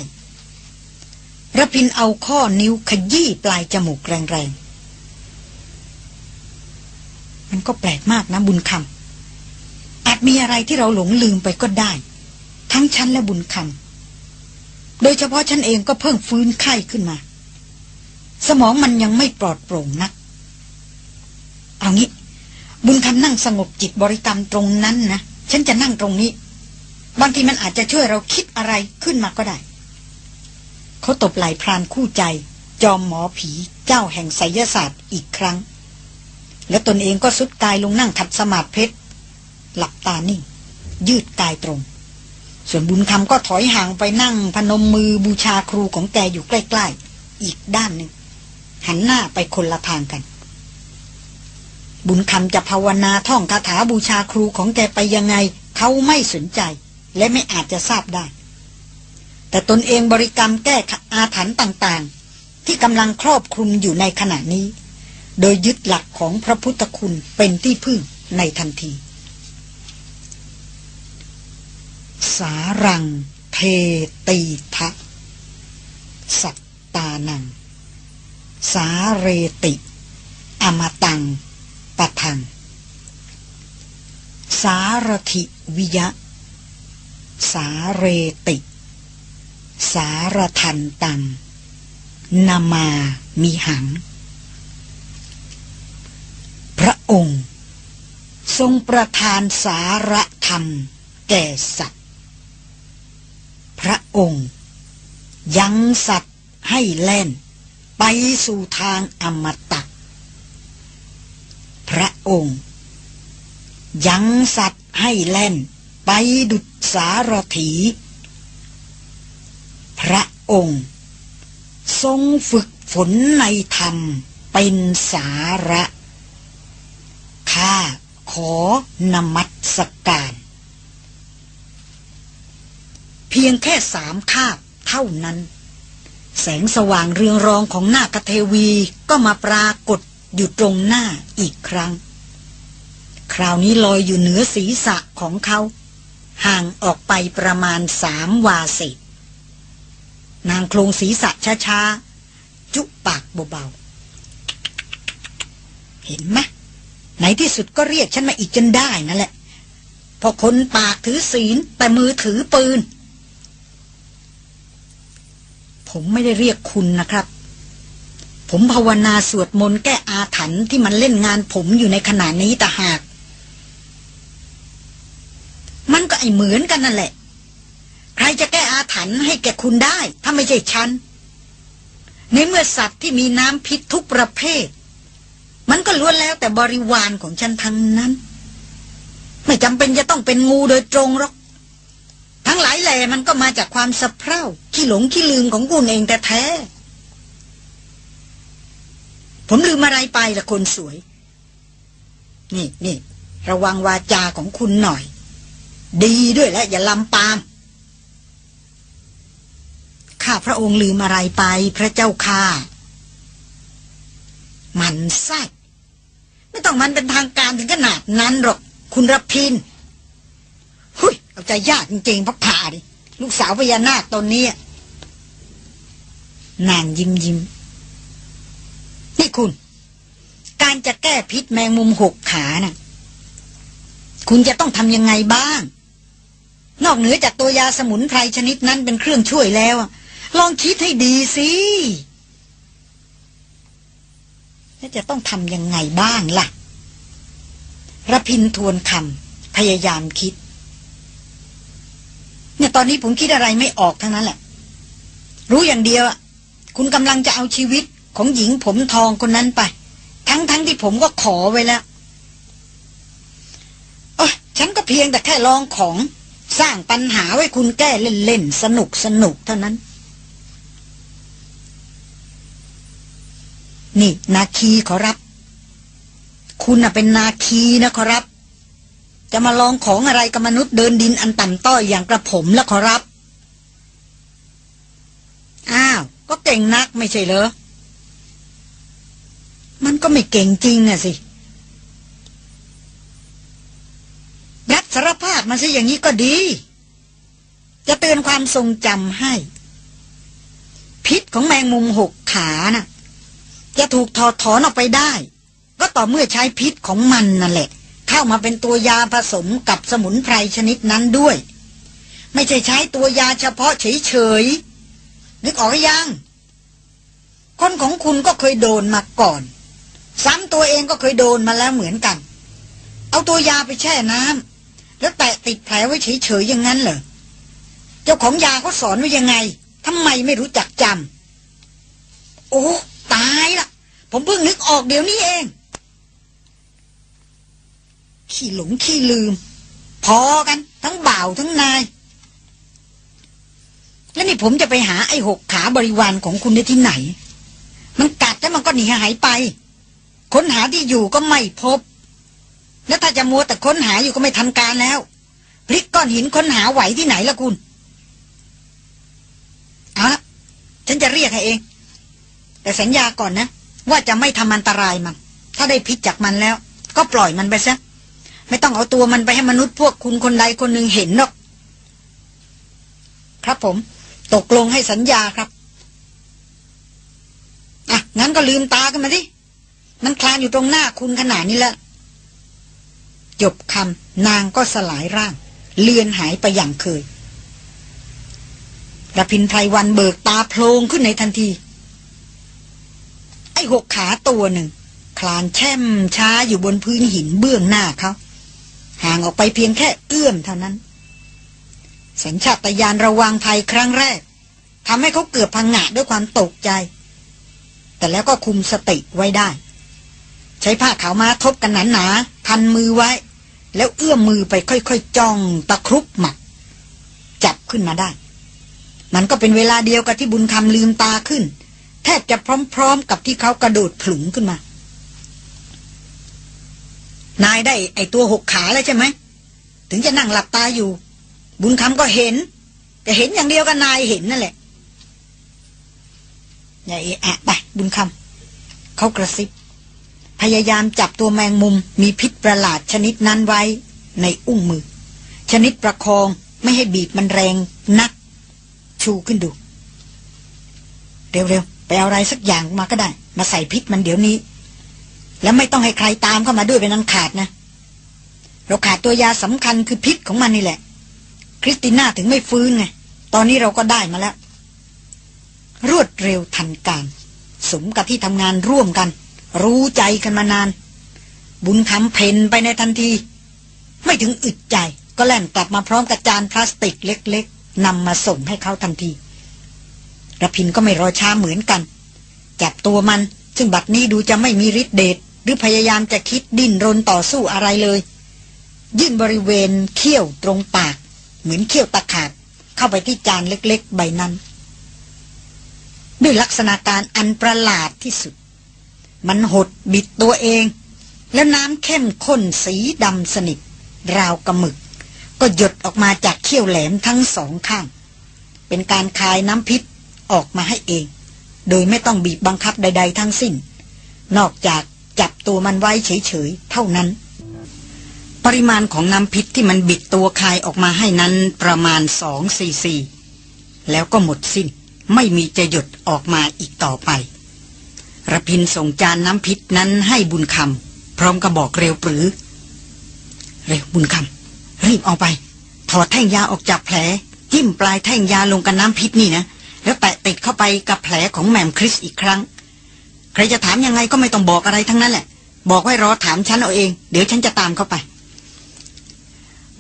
ระพินเอาข้อนิ้วขยี้ปลายจมูกแรงๆ มันก็แปลกมากนะบุญคำอาจมีอะไรที่เราหลงลืมไปก็ได้ ทั้งฉันและบุญคำโดยเฉพาะฉันเองก็เพิ่งฟื้นไข้ขึ้นมา สมองมันยังไม่ปลอดโปร่งนัก เอางี้ บุญคำนั่งสงบจิตบริกรรมตรงนั้นนะฉันจะนั่งตรงนี้ บางทีมันอาจจะช่วยเราคิดอะไรขึ้นมาก็ได้ เขาตบไหล่พรานคู่ใจ จอมหมอผีเจ้าแห่งไสยศาสตร์อีกครั้ง แล้วตนเองก็สุดกายลงนั่งขัดสมาธิเพชร หลับตานิ่ง ยืดกายตรง ส่วนบุญคำก็ถอยห่างไปนั่งพนมมือบูชาครูของแกอยู่ใกล้ ๆ อีกด้านหนึ่ง หันหน้าไปคนละทางกัน บุญคำจะภาวนาท่องคาถาบูชาครูของแกไปยังไง เขาไม่สนใจ และไม่อาจจะทราบได้ แต่ตนเองบริกรรมแก้อาถรรพ์ต่างๆ ที่กำลังครอบคลุมอยู่ในขณะนี้ โดยยึดหลักของพระพุทธคุณเป็นที่พึ่งในทันที สารังเทตีทะสัตตานัง สาเรติ อมตังปะทัง สารถิวิยะ สาเรติ สารทันตัง นามามีหัง พระองค์ ทรงประทานสารธรรม แก่สัตว์ พระองค์ ยังสัตว์ให้แล่น ไปสู่ทางอมตะ พระองค์ ยังสัตว์ให้แล่น ไปดุจสารถี พระองค์ ทรงฝึกฝนในธรรมเป็นสาระ ข้าขอนมัสการ เพียงแค่สามคาบเท่านั้น แสงสว่างเรืองรองของหน้าคเทวีก็มาปรากฏอยู่ตรงหน้าอีกครั้ง คราวนี้ลอยอยู่เหนือศีรษะของเขา ห่างออกไปประมาณสามวาสินางโครงศีรษะช้าๆ จุปากเบาๆ เห็นไหมไหนที่สุดก็เรียกฉันมาอีกจนได้นั่นแหละ พอคนปากถือศีลแต่มือถือปืน ผมไม่ได้เรียกคุณนะครับ ผมภาวนาสวดมนต์แก้อาถรรพ์ที่มันเล่นงานผมอยู่ในขณะนี้แต่หาก มันก็ไอเหมือนกันนั่นแหละ ใครจะแก้อาถรรพ์ให้แก่คุณได้ ถ้าไม่ใช่ฉัน ในเมื่อสัตว์ที่มีน้ำพิษทุกประเภท มันก็ล้วนแล้วแต่บริวารของฉันทั้งนั้น ไม่จำเป็นจะต้องเป็นงูโดยตรงหรอก ทั้งหลายแหล่มันก็มาจากความสะเพร่าขี้หลงขี้ลืมของคุณเองแต่แท้ ผมลืมอะไรไปละคนสวย นี่นี่ระวังวาจาของคุณหน่อย ดีด้วยและอย่าลำปามข้าพระองค์ลืมอะไรไปพระเจ้าค่ะมันไส้ไม่ต้องมันเป็นทางการถึงขนาดนั้นหรอก คุณรพิน เอาใจยากจริงๆพักผ่าดิลูกสาวพญานาคตนนี้นางยิ้มยิ้มนี่คุณ การจะแก้พิษแมงมุมหกขาน่ะ คุณจะต้องทำยังไงบ้าง นอกเหนือจากตัวยาสมุนไพรชนิดนั้นเป็นเครื่องช่วยแล้ว ลองคิดให้ดีสิแล้วจะต้องทำยังไงบ้างล่ะระพินทวนคำพยายามคิด เนี่ยตอนนี้ผมคิดอะไรไม่ออกทั้งนั้นแหละ รู้อย่างเดียวอะคุณกำลังจะเอาชีวิตของหญิงผมทองคนนั้นไป ทั้งๆทที่ผมก็ขอไว้แล้วเออฉันก็เพียงแต่แค่ลองของสร้างปัญหาไว้คุณแก้เล่นๆสนุกสนุกเท่านั้น นี่นาคีขอรับ คุณน่ะเป็นนาคีนะขอรับ จะมาลองของอะไรกับมนุษย์เดินดินอันต่ำต้อยอย่างกระผมแล้วขอรับ อ้าว ก็เก่งนักไม่ใช่เหรอ มันก็ไม่เก่งจริงน่ะสิรับสารภาพมาซะอย่างนี้ก็ดี จะเตือนความทรงจำให้ พิษของแมงมุมหกขาน่ะ จะถูกถอดถอนออกไปได้ ก็ต่อเมื่อใช้พิษของมันนั่นแหละ เข้ามาเป็นตัวยาผสมกับสมุนไพรชนิดนั้นด้วย ไม่ใช่ใช้ตัวยาเฉพาะเฉยๆนึกออกยัง คนของคุณก็เคยโดนมาก่อน ซ้ำตัวเองก็เคยโดนมาแล้วเหมือนกัน เอาตัวยาไปแช่น้ำแล้วแตะติดแผลไว้เฉยๆอย่างนั้นเหรอเจ้าของยาเขาสอนไว้ยังไงทำไมไม่รู้จักจำโอ้ตายละผมเพิ่งนึกออกเดี๋ยวนี้เอง ขี้หลงขี้ลืม พอกัน ทั้งบ่าวทั้งนาย แล้วนี่ผมจะไปหาไอ้หกขาบริวารของคุณได้ที่ไหน มันกัดแล้วมันก็หนีหายไป ค้นหาที่อยู่ก็ไม่พบ แล้วถ้าจะมัวแต่ค้นหาอยู่ก็ไม่ทันการแล้วพลิกก้อนหินค้นหาไหวที่ไหนล่ะคุณเอาละฉันจะเรียกให้เอง แต่สัญญาก่อนนะ ว่าจะไม่ทำอันตรายมัน ถ้าได้พิษจากมันแล้ว ก็ปล่อยมันไปซะ ไม่ต้องเอาตัวมันไปให้มนุษย์พวกคุณคนใดคนหนึ่งเห็นหรอก ครับผม ตกลงให้สัญญาครับ อะ งั้นก็ลืมตากันมาดิมันคลานอยู่ตรงหน้าคุณขนาดนี้แล้วจบคำนางก็สลายร่าง เลือนหายไปอย่างเคยระพินไพรวันเบิกตาโพลงขึ้นในทันที ไอ้หกขาตัวหนึ่ง คลานแช่มช้าอยู่บนพื้นหินเบื้องหน้าเขา ห่างออกไปเพียงแค่เอื้อมเท่านั้น สัญชาตญาณระวังภัยครั้งแรกทำให้เขาเกือบพังงะด้วยความตกใจ แต่แล้วก็คุมสติไว้ได้ ใช้ผ้าขาวมาทบกันหนาๆพันมือไว้ แล้วเอื้อมมือไปค่อยๆจ้องตะครุบหมัดจับขึ้นมาได้ มันก็เป็นเวลาเดียวกับที่บุญคำลืมตาขึ้น แทบจะพร้อมๆกับที่เขากระโดดผลุงขึ้นมา นายได้ไอตัวหกขาแล้วใช่ไหม ถึงจะนั่งหลับตาอยู่ บุญคำก็เห็น แต่เห็นอย่างเดียวกับนายเห็นนั่นแหละ อย่าเอะอะไปบุญคำเขากระซิบ พยายามจับตัวแมงมุมมีพิษประหลาดชนิดนั้นไว้ในอุ้งมือ ชนิดประคองไม่ให้บีบมันแรงนัก ชูขึ้นดู เร็วๆ ไปเอาอะไรสักอย่างมาก็ได้ มาใส่พิษมันเดี๋ยวนี้ แล้วไม่ต้องให้ใครตามเข้ามาด้วยเป็นอันขาดนะ เราขาดตัวยาสำคัญคือพิษของมันนี่แหละ คริสติน่าถึงไม่ฟื้นไง ตอนนี้เราก็ได้มาแล้ว รวดเร็วทันการ สมกับที่ทำงานร่วมกัน รู้ใจกันมานาน บุญคำเพนไปในทันที ไม่ถึงอึดใจ ก็แล่นกลับมาพร้อมกับจานพลาสติกเล็ก ๆนำมาส่งให้เขาทันทีระพินก็ไม่รอช้าเหมือนกัน จับตัวมันซึ่งบัดนี้ดูจะไม่มีฤทธิ์เดช รือพยายามจะคิดดิ้นรนต่อสู้อะไรเลย ยื่นบริเวณเขี้ยวตรงปาก เหมือนเขี้ยวตะขาบเข้าไปที่จานเล็กๆ ใบนั้น ด้วยลักษณะการอันประหลาดที่สุด มันหดบิดตัวเอง แล้วน้ำเข้มข้นสีดำสนิท ราวกระหมึก ก็หยดออกมาจากเขี้ยวแหลมทั้งสองข้าง เป็นการคายน้ำพิษออกมาให้เอง โดยไม่ต้องบีบบังคับใด ๆ ทั้งสิ้น นอกจาก ตัวมันไว้เฉยๆ เท่านั้น ปริมาณของน้ำพิษที่มันบิดตัวคายออกมาให้นั้นประมาณสองซีซีแล้วก็หมดสิ้นไม่มีจะหยดออกมาอีกต่อไประพินส่งจานน้ำพิษนั้นให้บุญคำพร้อมกับบอกเร็วปรือ เร็วบุญคำรีบเอาไป ถอดแท่งยาออกจากแผล จิ้มปลายแท่งยาลงกับน้ำพิษนี่นะ แล้วแตะติดเข้าไปกับแผลของแมมคริสอีกครั้ง ใครจะถามยังไงก็ไม่ต้องบอกอะไรทั้งนั้นแหละ บอกไว้รอถามฉันเอาเอง เดี๋ยวฉันจะตามเข้าไป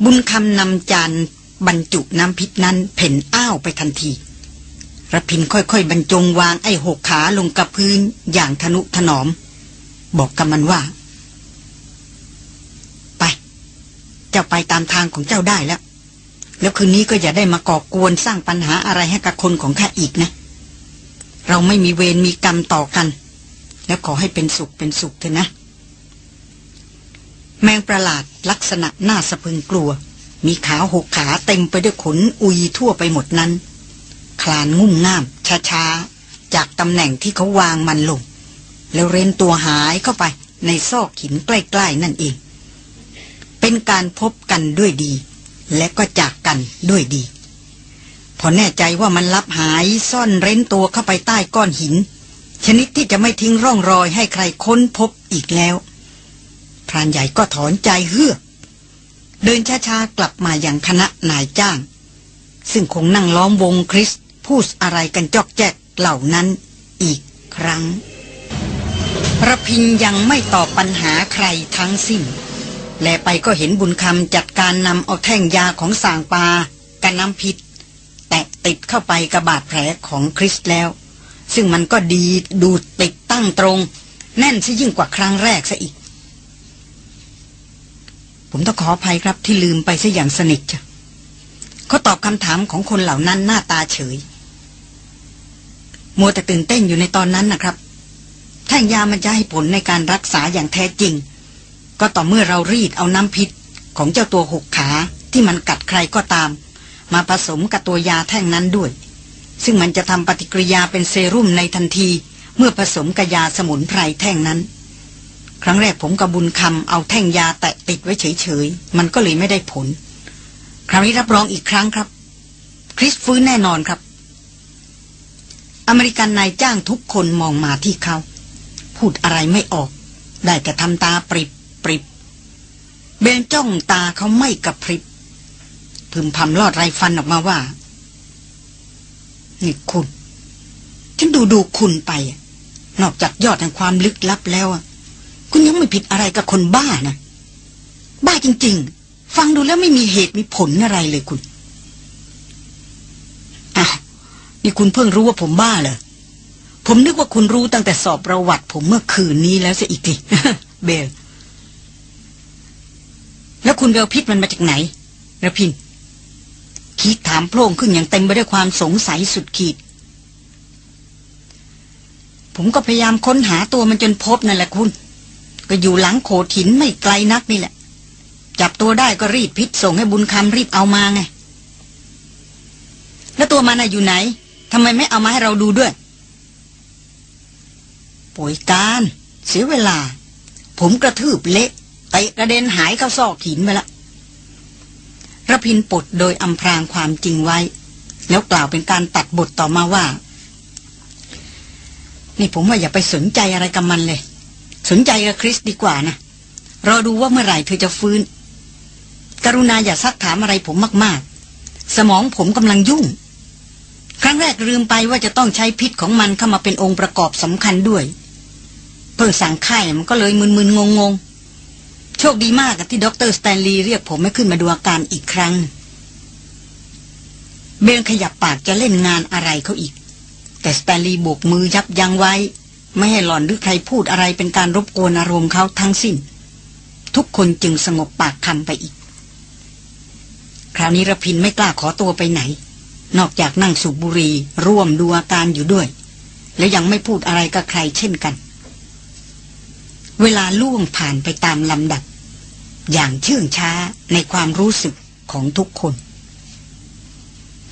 บุญคำนำจานบรรจุน้ำพิษนั้นเพ่นอ้าวไปทันทีระพินค่อยๆ บรรจงวางไอ้หกขาลงกับพื้นอย่างทนุถนอม บอกกับมันว่า ไป เจ้าไปตามทางของเจ้าได้แล้ว แล้วคืนนี้ก็อย่าได้มาก่อกวนสร้างปัญหาอะไรให้กับคนของข้าอีกนะ เราไม่มีเวรมีกรรมต่อกัน แล้วขอให้เป็นสุขเป็นสุขเถอะนะ แมงประหลาดลักษณะน่าสะพึงกลัว มีขาหกขาเต็มไปด้วยขนอุยทั่วไปหมดนั้น คลานงุ่มง่าม ช้าๆ จากตำแหน่งที่เขาวางมันลง แล้วเร้นตัวหายเข้าไปในซอกหินใกล้ ๆ นั่นเอง เป็นการพบกันด้วยดี และก็จากกันด้วยดี พอแน่ใจว่ามันลับหายซ่อนเร้นตัวเข้าไปใต้ก้อนหิน ชนิดที่จะไม่ทิ้งร่องรอยให้ใครค้นพบอีกแล้ว พรานใหญ่ก็ถอนใจเฮือกเดินช้าๆกลับมาอย่างคณะนายจ้าง ซึ่งคงนั่งล้อมวงคริสพูดอะไรกันจอกแจกเหล่านั้นอีกครั้งระพินยังไม่ตอบปัญหาใครทั้งสิ้น และไปก็เห็นบุญคำจัดการนำเอาแท่งยาของสางปากันน้ำพิษ แตะติดเข้าไปกระบาดแผลของคริสแล้ว ซึ่งมันก็ดีดูดติดตั้งตรง แน่นซะยิ่งกว่าครั้งแรกซะอีก ผมต้องขออภัยครับที่ลืมไปซะอย่างสนิทจ้ะเขาตอบคำถามของคนเหล่านั้นหน้าตาเฉย มัวแต่ตื่นเต้นอยู่ในตอนนั้นนะครับแท่งยามันจะให้ผลในการรักษาอย่างแท้จริง ก็ต่อเมื่อเรารีดเอาน้ำพิษของเจ้าตัวหกขาที่มันกัดใครก็ตาม มาผสมกับตัวยาแท่งนั้นด้วย ซึ่งมันจะทำปฏิกิริยาเป็นเซรุ่มในทันที เมื่อผสมกับยาสมุนไพรแท่งนั้น ครั้งแรกผมกับบุญคำเอาแท่งยาแตะติดไว้เฉยๆ มันก็เลยไม่ได้ผล คราวนี้รับรองอีกครั้งครับ คริสฟื้นแน่นอนครับ อเมริกันนายจ้างทุกคนมองมาที่เขา พูดอะไรไม่ออก ได้แต่ทำตาปริบปริบเบนจ้องตาเขาไม่กระพริบพึมพำลอดไรฟันออกมาว่า นี่คุณ ฉันดูดูคุณไป นอกจากยอดแห่งความลึกลับแล้วอะ คุณยังไม่ผิดอะไรกับคนบ้านะ บ้าจริง ๆ ฟังดูแล้วไม่มีเหตุมีผลอะไรเลยคุณอ้าวนี่คุณเพิ่งรู้ว่าผมบ้าเหรอผมนึกว่าคุณรู้ตั้งแต่สอบประวัติ ผมเมื่อคืนนี้แล้วเสียอีกทีเบล แล้วคุณเบลพิษมันมาจากไหนระพินคิดถามโพล่งขึ้นอย่างเต็มไปด้วยความสงสัยสุดขีด ผมก็พยายามค้นหาตัวมันจนพบนั่นแหละคุณ ก็อยู่หลังโขดหินไม่ไกลนักนี่แหละ จับตัวได้ก็รีบพิษส่งให้บุญคำรีบเอามาไง แล้วตัวมันอยู่ไหนทำไมไม่เอามาให้เราดูด้วยป่วยการเสียเวลา ผมกระทืบเละเตะกระเด็นหายเข้าซอกหินไปละระพินปดโดยอำพรางความจริงไว้ แล้วกล่าวเป็นการตัดบทต่อมาว่า นี่ผมว่าอย่าไปสนใจอะไรกับมันเลย สนใจกับคริสดีกว่านะรอดูว่าเมื่อไหร่เธอจะฟื้น กรุณาอย่าซักถามอะไรผมมาก ๆ สมองผมกำลังยุ่ง ครั้งแรกลืมไปว่าจะต้องใช้พิษของมันเข้ามาเป็นองค์ประกอบสำคัญด้วย เพิ่งสั่งไข่มันก็เลยมึนๆงงๆ โชคดีมากที่ดรสแตนลีย์เรียกผมให้ขึ้นมาดูอาการอีกครั้ง เบลขยับปากจะเล่นงานอะไรเขาอีก แต่สแตนลีย์โบกมือยับยั้งไว้ ไม่ให้หล่อนหรือใครพูดอะไรเป็นการรบกวนอารมณ์เขาทั้งสิ้น ทุกคนจึงสงบปากคำไปอีก คราวนี้ระพินไม่กล้าขอตัวไปไหน นอกจากนั่งสูบบุหรี่ร่วมดูอาการอยู่ด้วย และยังไม่พูดอะไรกับใครเช่นกัน เวลาล่วงผ่านไปตามลำดับ อย่างเชื่องช้าในความรู้สึกของทุกคน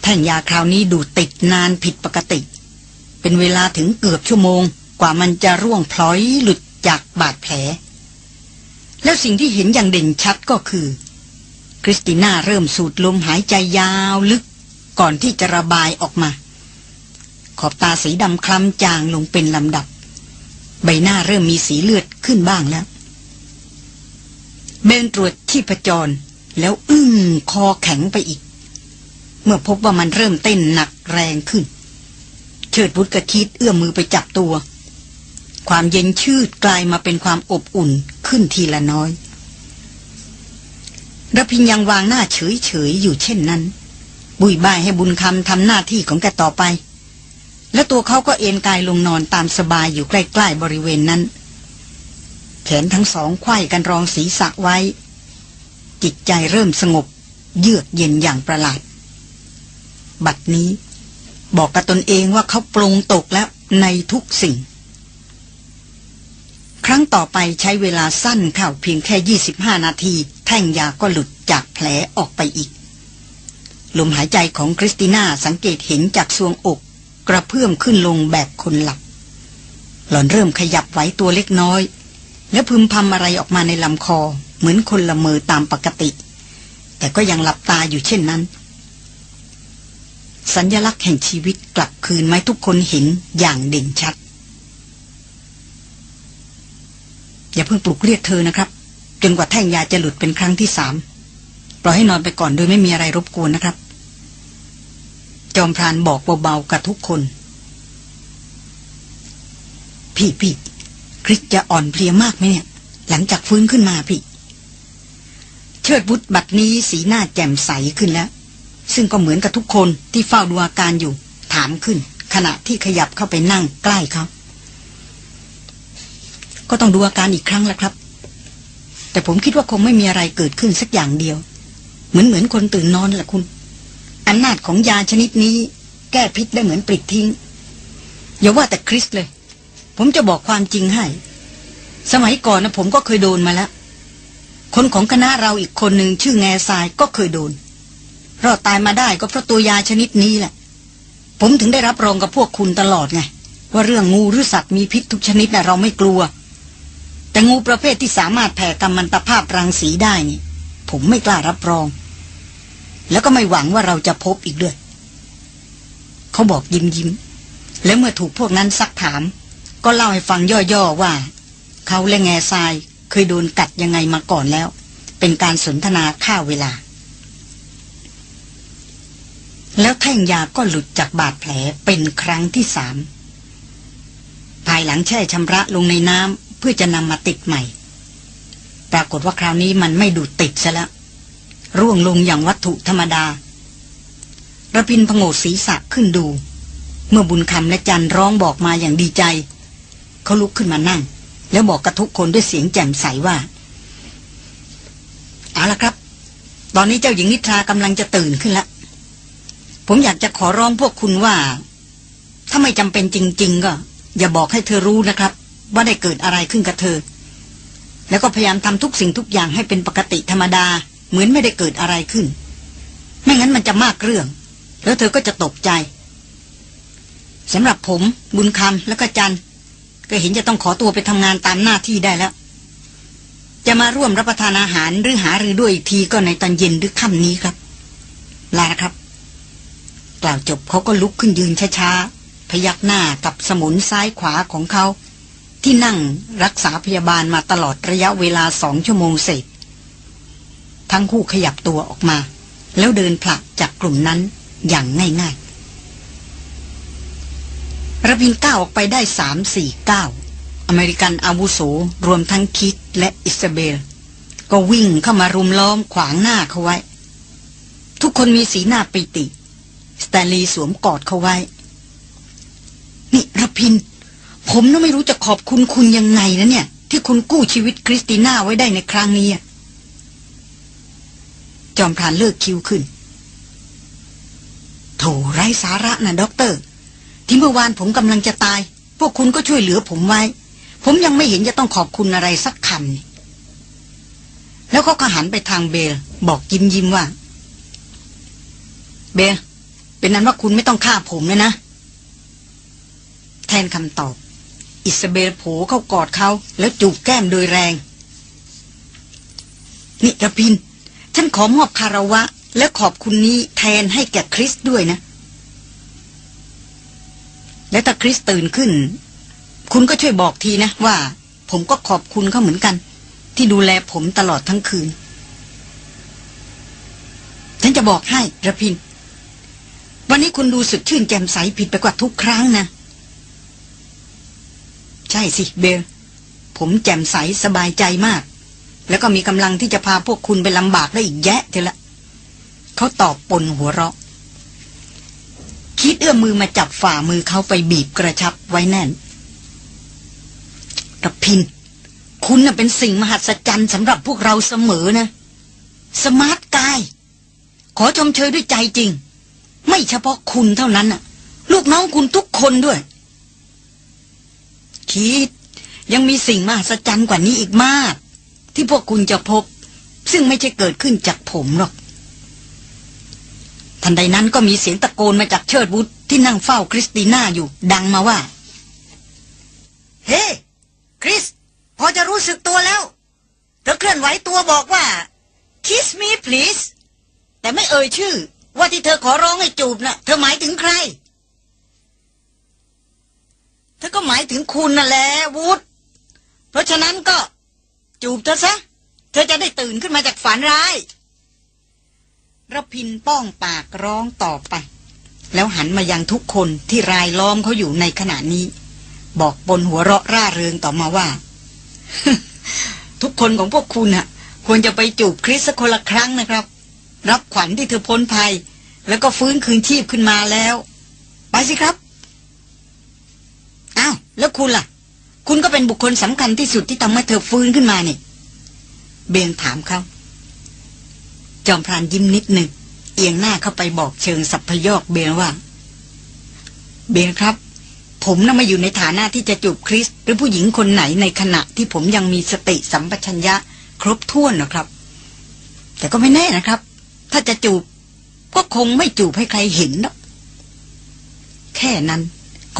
แท่งยาคราวนี้ดูติดนานผิดปกติ เป็นเวลาถึงเกือบชั่วโมง กว่ามันจะร่วงพลอยหลุดจากบาดแผล แล้วสิ่งที่เห็นอย่างเด่นชัดก็คือ คริสติน่าเริ่มสูดลมหายใจยาวลึกก่อนที่จะระบายออกมา ขอบตาสีดำคล้ำจางลงเป็นลำดับ ใบหน้าเริ่มมีสีเลือดขึ้นบ้างแล้ว เบนตรวจที่ประจรแล้วอึ้งคอแข็งไปอีก เมื่อพบว่ามันเริ่มเต้นหนักแรงขึ้น เชิดบุตรกระคิดเอื้อมมือไปจับตัว ความเย็นชืดกลายมาเป็นความอบอุ่นขึ้นทีละน้อยระพินยังวางหน้าเฉยๆอยู่เช่นนั้น บุยบายให้บุญคำทำหน้าที่ของแกต่อไป และตัวเขาก็เอนกายลงนอนตามสบายอยู่ใกล้ๆบริเวณนั้น แขนทั้งสองไขว้กันรองศีรษะไว้ จิตใจเริ่มสงบ เยือกเย็นอย่างประหลาด บัดนี้ บอกกับตนเองว่าเขาปรงตกแล้วในทุกสิ่ง ครั้งต่อไปใช้เวลาสั้นเข้าเพียงแค่ 25 นาที แท่งยาก็หลุดจากแผลออกไปอีก ลมหายใจของคริสติน่าสังเกตเห็นจากซวงอก กระเพื่อมขึ้นลงแบบคนหลับ หล่อนเริ่มขยับไหวตัวเล็กน้อย แล้วพึมพำอะไรออกมาในลำคอ เหมือนคนละเมอตามปกติ แต่ก็ยังหลับตาอยู่เช่นนั้น สัญญลักษณ์แห่งชีวิตกลับคืนไหมทุกคนเห็นอย่างเด่นชัด อย่าเพิ่งปลุกเรียกเธอนะครับจนกว่าแท่งยาจะหลุดเป็นครั้งที่สามปล่อยให้นอนไปก่อนโดยไม่มีอะไรรบกวนนะครับ จอมพรานบอกเบาๆกับทุกคน พี่พี่คริสจะอ่อนเพลียมากไหมเนี่ย หลังจากฟื้นขึ้นมาพี่ เชิดบุตรบัดนี้สีหน้าแจ่มใสขึ้นแล้ว ซึ่งก็เหมือนกับทุกคนที่เฝ้าดูอาการอยู่ ถามขึ้น ขณะที่ขยับเข้าไปนั่งใกล้เขา ก็ต้องดูอาการอีกครั้งละครับ แต่ผมคิดว่าคงไม่มีอะไรเกิดขึ้นสักอย่างเดียว เหมือนเหมือนคนตื่นนอนแหละคุณอำนาจของยาชนิดนี้ แก้พิษได้เหมือนปลิดทิ้งอย่าว่าแต่คริสเลย ผมจะบอกความจริงให้ สมัยก่อนนะผมก็เคยโดนมาแล้ว คนของคณะเราอีกคนหนึ่งชื่อแง่ทรายก็เคยโดน รอดตายมาได้ก็เพราะตัวยาชนิดนี้แหละ ผมถึงได้รับรองกับพวกคุณตลอดไงว่าเรื่องงูหรือสัตว์มีพิษทุกชนิดนะเราไม่กลัว แต่งูประเภทที่สามารถแผ่กำมันตภาพรังสีได้นี่ ผมไม่กล้ารับรอง แล้วก็ไม่หวังว่าเราจะพบอีกด้วย เขาบอกยิ้มยิ้ม แล้วเมื่อถูกพวกนั้นซักถาม ก็เล่าให้ฟังย่อๆว่า เขาและแง่ทรายเคยโดนกัดยังไงมาก่อนแล้ว เป็นการสนทนาฆ่าเวลา แล้วแท่งยาก็หลุดจากบาดแผลเป็นครั้งที่สามภายหลังแช่ชำระลงในน้ำ เพื่อจะนำมาติดใหม่ ปรากฏว่าคราวนี้มันไม่ดูดติดซะแล้วร่วงลงอย่างวัตถุธรรมดาระพินพงศศีรษะขึ้นดู เมื่อบุญคำและจันร้องบอกมาอย่างดีใจ เขาลุกขึ้นมานั่ง แล้วบอกกับทุกคนด้วยเสียงแจ่มใสว่าเอาละครับ ตอนนี้เจ้าหญิงนิทรากำลังจะตื่นขึ้นแล้วผมอยากจะขอร้องพวกคุณว่า ถ้าไม่จำเป็นจริง ๆ ก็ อย่าบอกให้เธอรู้นะครับ ว่าได้เกิดอะไรขึ้นกับเธอ แล้วก็พยายามทำทุกสิ่งทุกอย่างให้เป็นปกติธรรมดา เหมือนไม่ได้เกิดอะไรขึ้น ไม่งั้นมันจะมากเรื่อง แล้วเธอก็จะตกใจสำหรับผมบุญคำแล้วก็จันก็เห็นจะต้องขอตัวไปทำงานตามหน้าที่ได้แล้ว จะมาร่วมรับประทานอาหารหรือหารือด้วยอีกทีก็ในตอนเย็นหรือค่ำนี้ครับ ลาครับ กล่าวจบเขาก็ลุกขึ้นยืนช้าๆพยักหน้ากับสมุนซ้ายขวาของเขา ที่นั่งรักษาพยาบาลมาตลอดระยะเวลาสองชั่วโมงเศษ ทั้งคู่ขยับตัวออกมา แล้วเดินผลักจากกลุ่มนั้นอย่างง่ายๆระพินก้าวออกไปได้สามสี่ก้าวอเมริกันอาวุโสรวมทั้งคีตและอิสเบล ก็วิ่งเข้ามารุมล้อมขวางหน้าเขาไว้ ทุกคนมีสีหน้าปิติ สแตนลีย์สวมกอดเขาไว้ นี่ระพิน ผมน่าไม่รู้จะขอบคุณคุณยังไงนะเนี่ย ที่คุณกู้ชีวิตคริสติน่าไว้ได้ในครั้งนี้จอมพรานเลิกคิ้วขึ้น โถไร้สาระนะด็อกเตอร์ ที่เมื่อวานผมกำลังจะตาย พวกคุณก็ช่วยเหลือผมไว้ ผมยังไม่เห็นจะต้องขอบคุณอะไรสักคำแล้วเขาก็หันไปทางเบล บอกยิ้มยิ้มว่า เบล เป็นนั้นว่าคุณไม่ต้องฆ่าผมเลยนะ แทนคำตอบ อิสเบลโผเข้ากอดเขาแล้วจูบแก้มโดยแรงนี่ระพิน ฉันขอมอบคารวะ และขอบคุณนี้แทนให้แก่คริสด้วยนะ และถ้าคริสตื่นขึ้น คุณก็ช่วยบอกทีนะว่า ผมก็ขอบคุณเขาเหมือนกัน ที่ดูแลผมตลอดทั้งคืน ฉันจะบอกให้ระพิน วันนี้คุณดูสดชื่นแจ่มใสผิดไปกว่าทุกครั้งนะ ใช่สิเบล ผมแจ่มใสสบายใจมาก แล้วก็มีกำลังที่จะพาพวกคุณไปลำบากได้อีกแยะเทละเขาตอบปนหัวเราะ คิดเอื้อมมือมาจับฝ่ามือเขาไปบีบกระชับไว้แน่นระพิน คุณน่ะเป็นสิ่งมหัศจรรย์สำหรับพวกเราเสมอนะ สมาร์ทกาย ขอชมเชยด้วยใจจริง ไม่เฉพาะคุณเท่านั้นน่ะ ลูกน้องคุณทุกคนด้วย คิด ยังมีสิ่งมหัศจรรย์กว่านี้อีกมาก ที่พวกคุณจะพบ ซึ่งไม่ใช่เกิดขึ้นจากผมหรอก ทันใดนั้นก็มีเสียงตะโกนมาจากเชิดบุตรที่นั่งเฝ้าคริสติน่าอยู่ดังมาว่า เฮ้คริส พอจะรู้สึกตัวแล้วเธอเคลื่อนไหวตัวบอกว่า kiss me please แต่ไม่เอ่ยชื่อ ว่าที่เธอขอร้องให้จูบนะ่ะ เธอหมายถึงใคร หมายถึงคุณนั่นแหละวูดเพราะฉะนั้นก็จูบเธอซะ เธอจะได้ตื่นขึ้นมาจากฝันร้ายระพินป้องปากร้องต่อไป แล้วหันมายังทุกคนที่รายล้อมเขาอยู่ในขณะนี้ บอกบนหัวเราะร่าเริงต่อมาว่า ทุกคนของพวกคุณน่ะควรจะไปจูบคริสสกคนละครั้งนะครับ รับขวัญที่เธอพ้นภัย แล้วก็ฟื้นคืนชีพขึ้นมาแล้ว ไปสิครับ อ้าวแล้วคุณล่ะ คุณก็เป็นบุคคลสำคัญที่สุดที่ทำให้เธอฟื้นขึ้นมาเนี่ยเบนถามเขาจอมพรานยิ้มนิดหนึ่งเอียงหน้าเข้าไปบอกเชิงสัพพยอกเบนว่า เบนครับ ผมน่ะมาอยู่ในฐานะที่จะจูบคริส หรือผู้หญิงคนไหนในขณะที่ผมยังมีสติสัมปชัญญะ ครบถ้วนนะครับ แต่ก็ไม่แน่นะครับ ถ้าจะจูบก็คงไม่จูบให้ใครเห็นหรอกแค่นั้น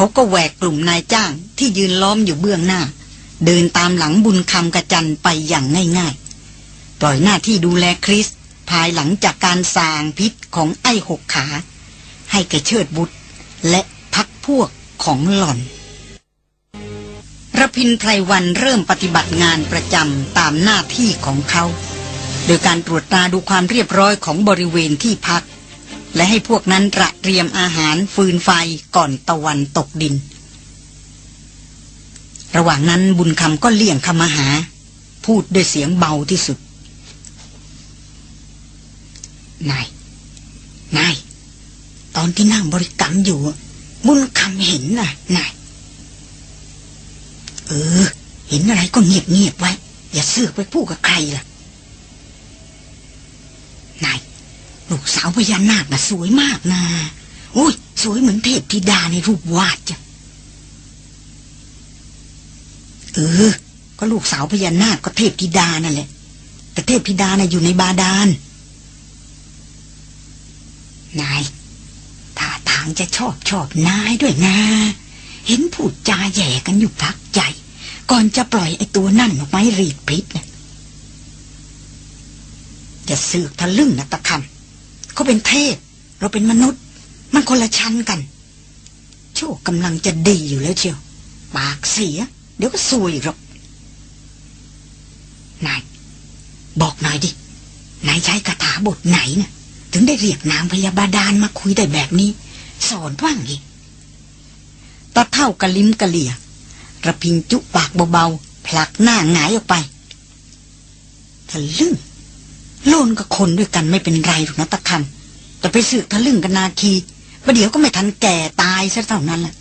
เขาก็แหวกกลุ่มนายจ้างที่ยืนล้อมอยู่เบื้องหน้า เดินตามหลังบุญคำกระจันไปอย่างง่ายๆ ปล่อยหน้าที่ดูแลคริส ภายหลังจากการสางพิษของไอ้หกขา ให้แกเชิดบุตร และพักพวกของหล่อนระพินไพรวันเริ่มปฏิบัติงานประจำตามหน้าที่ของเขา โดยการตรวจตราดูความเรียบร้อยของบริเวณที่พัก และให้พวกนั้นระเตรียมอาหารฟืนไฟก่อนตะวันตกดิน ระหว่างนั้นบุญคำก็เลี่ยงคำมาหา พูดด้วยเสียงเบาที่สุด นาย นาย ตอนที่นั่งบริกรรมอยู่ บุญคำเห็นน่ะ นาย เออ เห็นอะไรก็เงียบเงียบไว้ อย่าเสือกไปพูดกับใครล่ะ นาย ลูกสาวพญานาคน่ะสวยมากนะอุ้ย สวยเหมือนเทพธิดาในรูปวาดจ้ะเออ ก็ลูกสาวพญานาคก็เทพธิดานั่นแหละ แต่เทพธิดาน่ะอยู่ในบาดาลนายท่าทางจะชอบชอบนายด้วยนะเห็นพูดจาแย่กันอยู่พักใหญ่ก่อนจะปล่อยไอ้ตัวนั่นออกมาให้รีดพิษเนะอย่าสือกทะลึ่งนะตะคำ เขาเป็นเทพ เราเป็นมนุษย์ มันคนละชั้นกัน โชคกำลังจะดีอยู่แล้วเชียว ปากเสีย เดี๋ยวก็ซวยหรอกนายบอกหน่อยดิ นายใช้คาถาบทไหนนะถึงได้เรียกนางพยาบาดาลมาคุยได้แบบนี้ สอนว่างอีกตาเท่ากะลิ้มกะเหลี่ยระพิงจุปากเบาๆผลักหน้าหงายออกไปทะลึ่ง โลนกับคนด้วยกันไม่เป็นไรหรอกนะตะคำแต่ไปสืบทะลึ่งกันนาคีประเดี๋ยวก็ไม่ทันแก่ตายซะเท่านั้นแหละ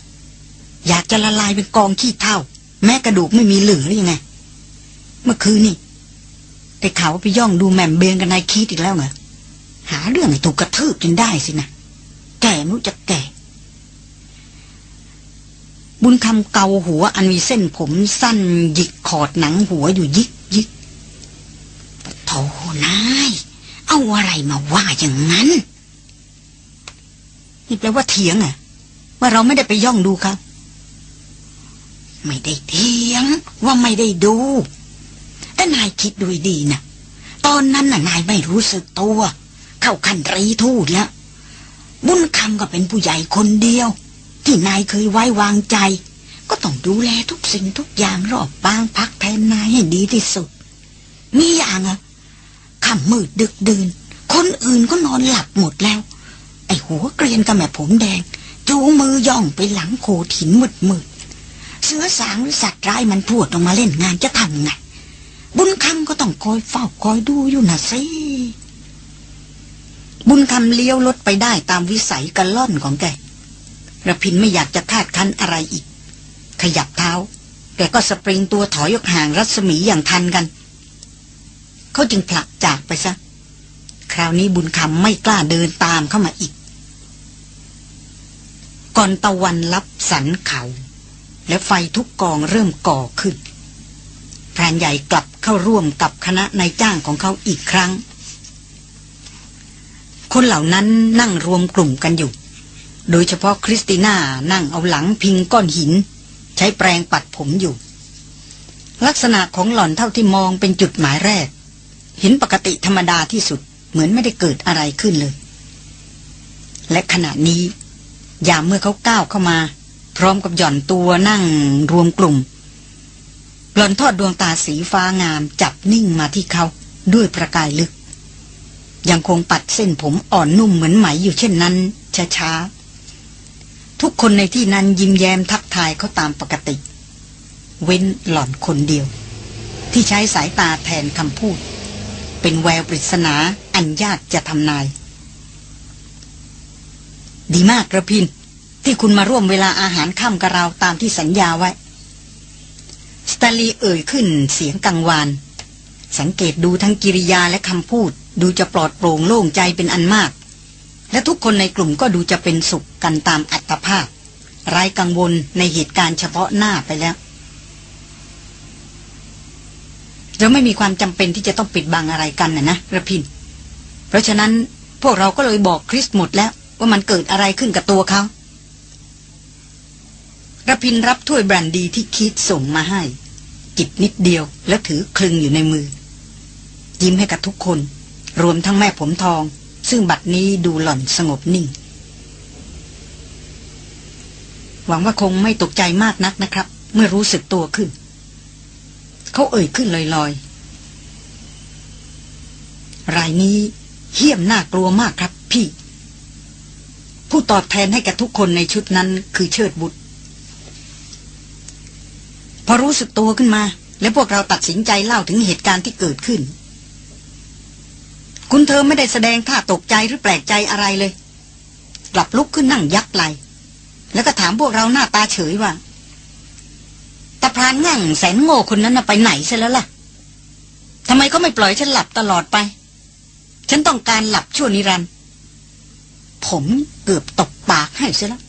อยากจะละลายเป็นกองขี้เท่า แม้กระดูกไม่มีเหลือหรือยังไง เมื่อคืนนี่ได้ข่าวว่าไปย่องดูแหม่มเบนกับนายคีดอีกแล้วเหรอหาเรื่องให้ถูกกระทืบจนได้สินะแก่ไม่รู้จะแก่ บุญคำเกาหัวอันมีเส้นผมสั้นหยิกขอดหนังหัวอยู่ยิกยิก โธ่นาย เอาอะไรมาว่าอย่างนั้นนี่แปลว่าเถียงอะว่าเราไม่ได้ไปย่องดูครับไม่ได้เถียง ว่าไม่ได้ดู แต่นายคิดดูดีนะตอนนั้นน่ะนายไม่รู้สึกตัว เข้าคันรีทูดแล้ว บุญคำก็เป็นผู้ใหญ่คนเดียว ที่นายเคยไว้วางใจ ก็ต้องดูแลทุกสิ่งทุกอย่างรอบบ้างพักแทนนายให้ดีที่สุด มีอย่างอะ ค่ำมืดดึกดื่น คนอื่นก็นอนหลับหมดแล้ว ไอ้หัวเกรียนกับแม่ผมแดง จูงมือย่องไปหลังโขดหินมืดมืดเสือสางหรือสัตว์ร้ายมันพวดออกมาเล่นงานจะทำไง บุญคำก็ต้องคอยเฝ้าคอยดูอยู่นะสิบุญคำเลี้ยวรถไปได้ตามวิสัยกระล่อนของแกระพินไม่อยากจะคาดคั้นอะไรอีก ขยับเท้า แกก็สปริงตัวถอยออกห่างรัศมีอย่างทันกัน เขาจึงผลักจากไปซะ คราวนี้บุญคำไม่กล้าเดินตามเข้ามาอีก ก่อนตะวันลับสันเขา และไฟทุกกองเริ่มก่อขึ้นแพรนใหญ่กลับเข้าร่วมกับคณะนายจ้างของเขาอีกครั้ง คนเหล่านั้นนั่งรวมกลุ่มกันอยู่ โดยเฉพาะคริสติน่านั่งเอาหลังพิงก้อนหิน ใช้แปรงปัดผมอยู่ลักษณะของหล่อนเท่าที่มองเป็นจุดหมายแรก เห็นปกติธรรมดาที่สุดเหมือนไม่ได้เกิดอะไรขึ้นเลย และขณะนี้ ยามเมื่อเขาก้าวเข้ามา พร้อมกับหย่อนตัวนั่งรวมกลุ่มหลอนทอดดวงตาสีฟ้างามจับนิ่งมาที่เขาด้วยประกายลึก ยังคงปัดเส้นผมอ่อนนุ่มเหมือนไหมอยู่เช่นนั้น ช้าๆ ทุกคนในที่นั้นยิ้มแย้มทักทายเขาตามปกติ เว้นหล่อนคนเดียว ที่ใช้สายตาแทนคำพูด เป็นแววปริศนาอันยากจะทำนาย ดีมากกระพิน ที่คุณมาร่วมเวลาอาหารค่ำกับเราตามที่สัญญาไว้ สตาลีเอ่ยขึ้นเสียงกังวาน สังเกตดูทั้งกิริยาและคำพูด ดูจะปลอดโปร่งโล่งใจเป็นอันมาก และทุกคนในกลุ่มก็ดูจะเป็นสุขกันตามอัตภาพไร้กังวลในเหตุการณ์เฉพาะหน้าไปแล้ว เราไม่มีความจำเป็นที่จะต้องปิดบังอะไรกันนะนะระพิน เพราะฉะนั้นพวกเราก็เลยบอกคริสหมดแล้ว ว่ามันเกิดอะไรขึ้นกับตัวเขาระพินรับถ้วยแบรนดีที่คิดส่งมาให้ จิบนิดเดียวแล้วถือคลึงอยู่ในมือ ยิ้มให้กับทุกคน รวมทั้งแม่ผมทอง ซึ่งบัดนี้ดูหล่อนสงบนิ่ง หวังว่าคงไม่ตกใจมากนักนะครับ เมื่อรู้สึกตัวขึ้น เขาเอ่ยขึ้นลอยๆ รายนี้เหี้ยมน่ากลัวมากครับพี่ ผู้ตอบแทนให้กับทุกคนในชุดนั้นคือเชิดบุตร พอรู้สึกตัวขึ้นมา และพวกเราตัดสินใจเล่าถึงเหตุการณ์ที่เกิดขึ้น คุณเธอไม่ได้แสดงท่าตกใจหรือแปลกใจอะไรเลย กลับลุกขึ้นนั่งยักไหลแล้วก็ถามพวกเราหน้าตาเฉยว่า ตาพรานง่างแสนโง่คนนั้นไปไหนเสียแล้วล่ะทำไมเขาไม่ปล่อยฉันหลับตลอดไป ฉันต้องการหลับชั่วนิรันดร์ผมเกือบตบปากให้เสียแล้ว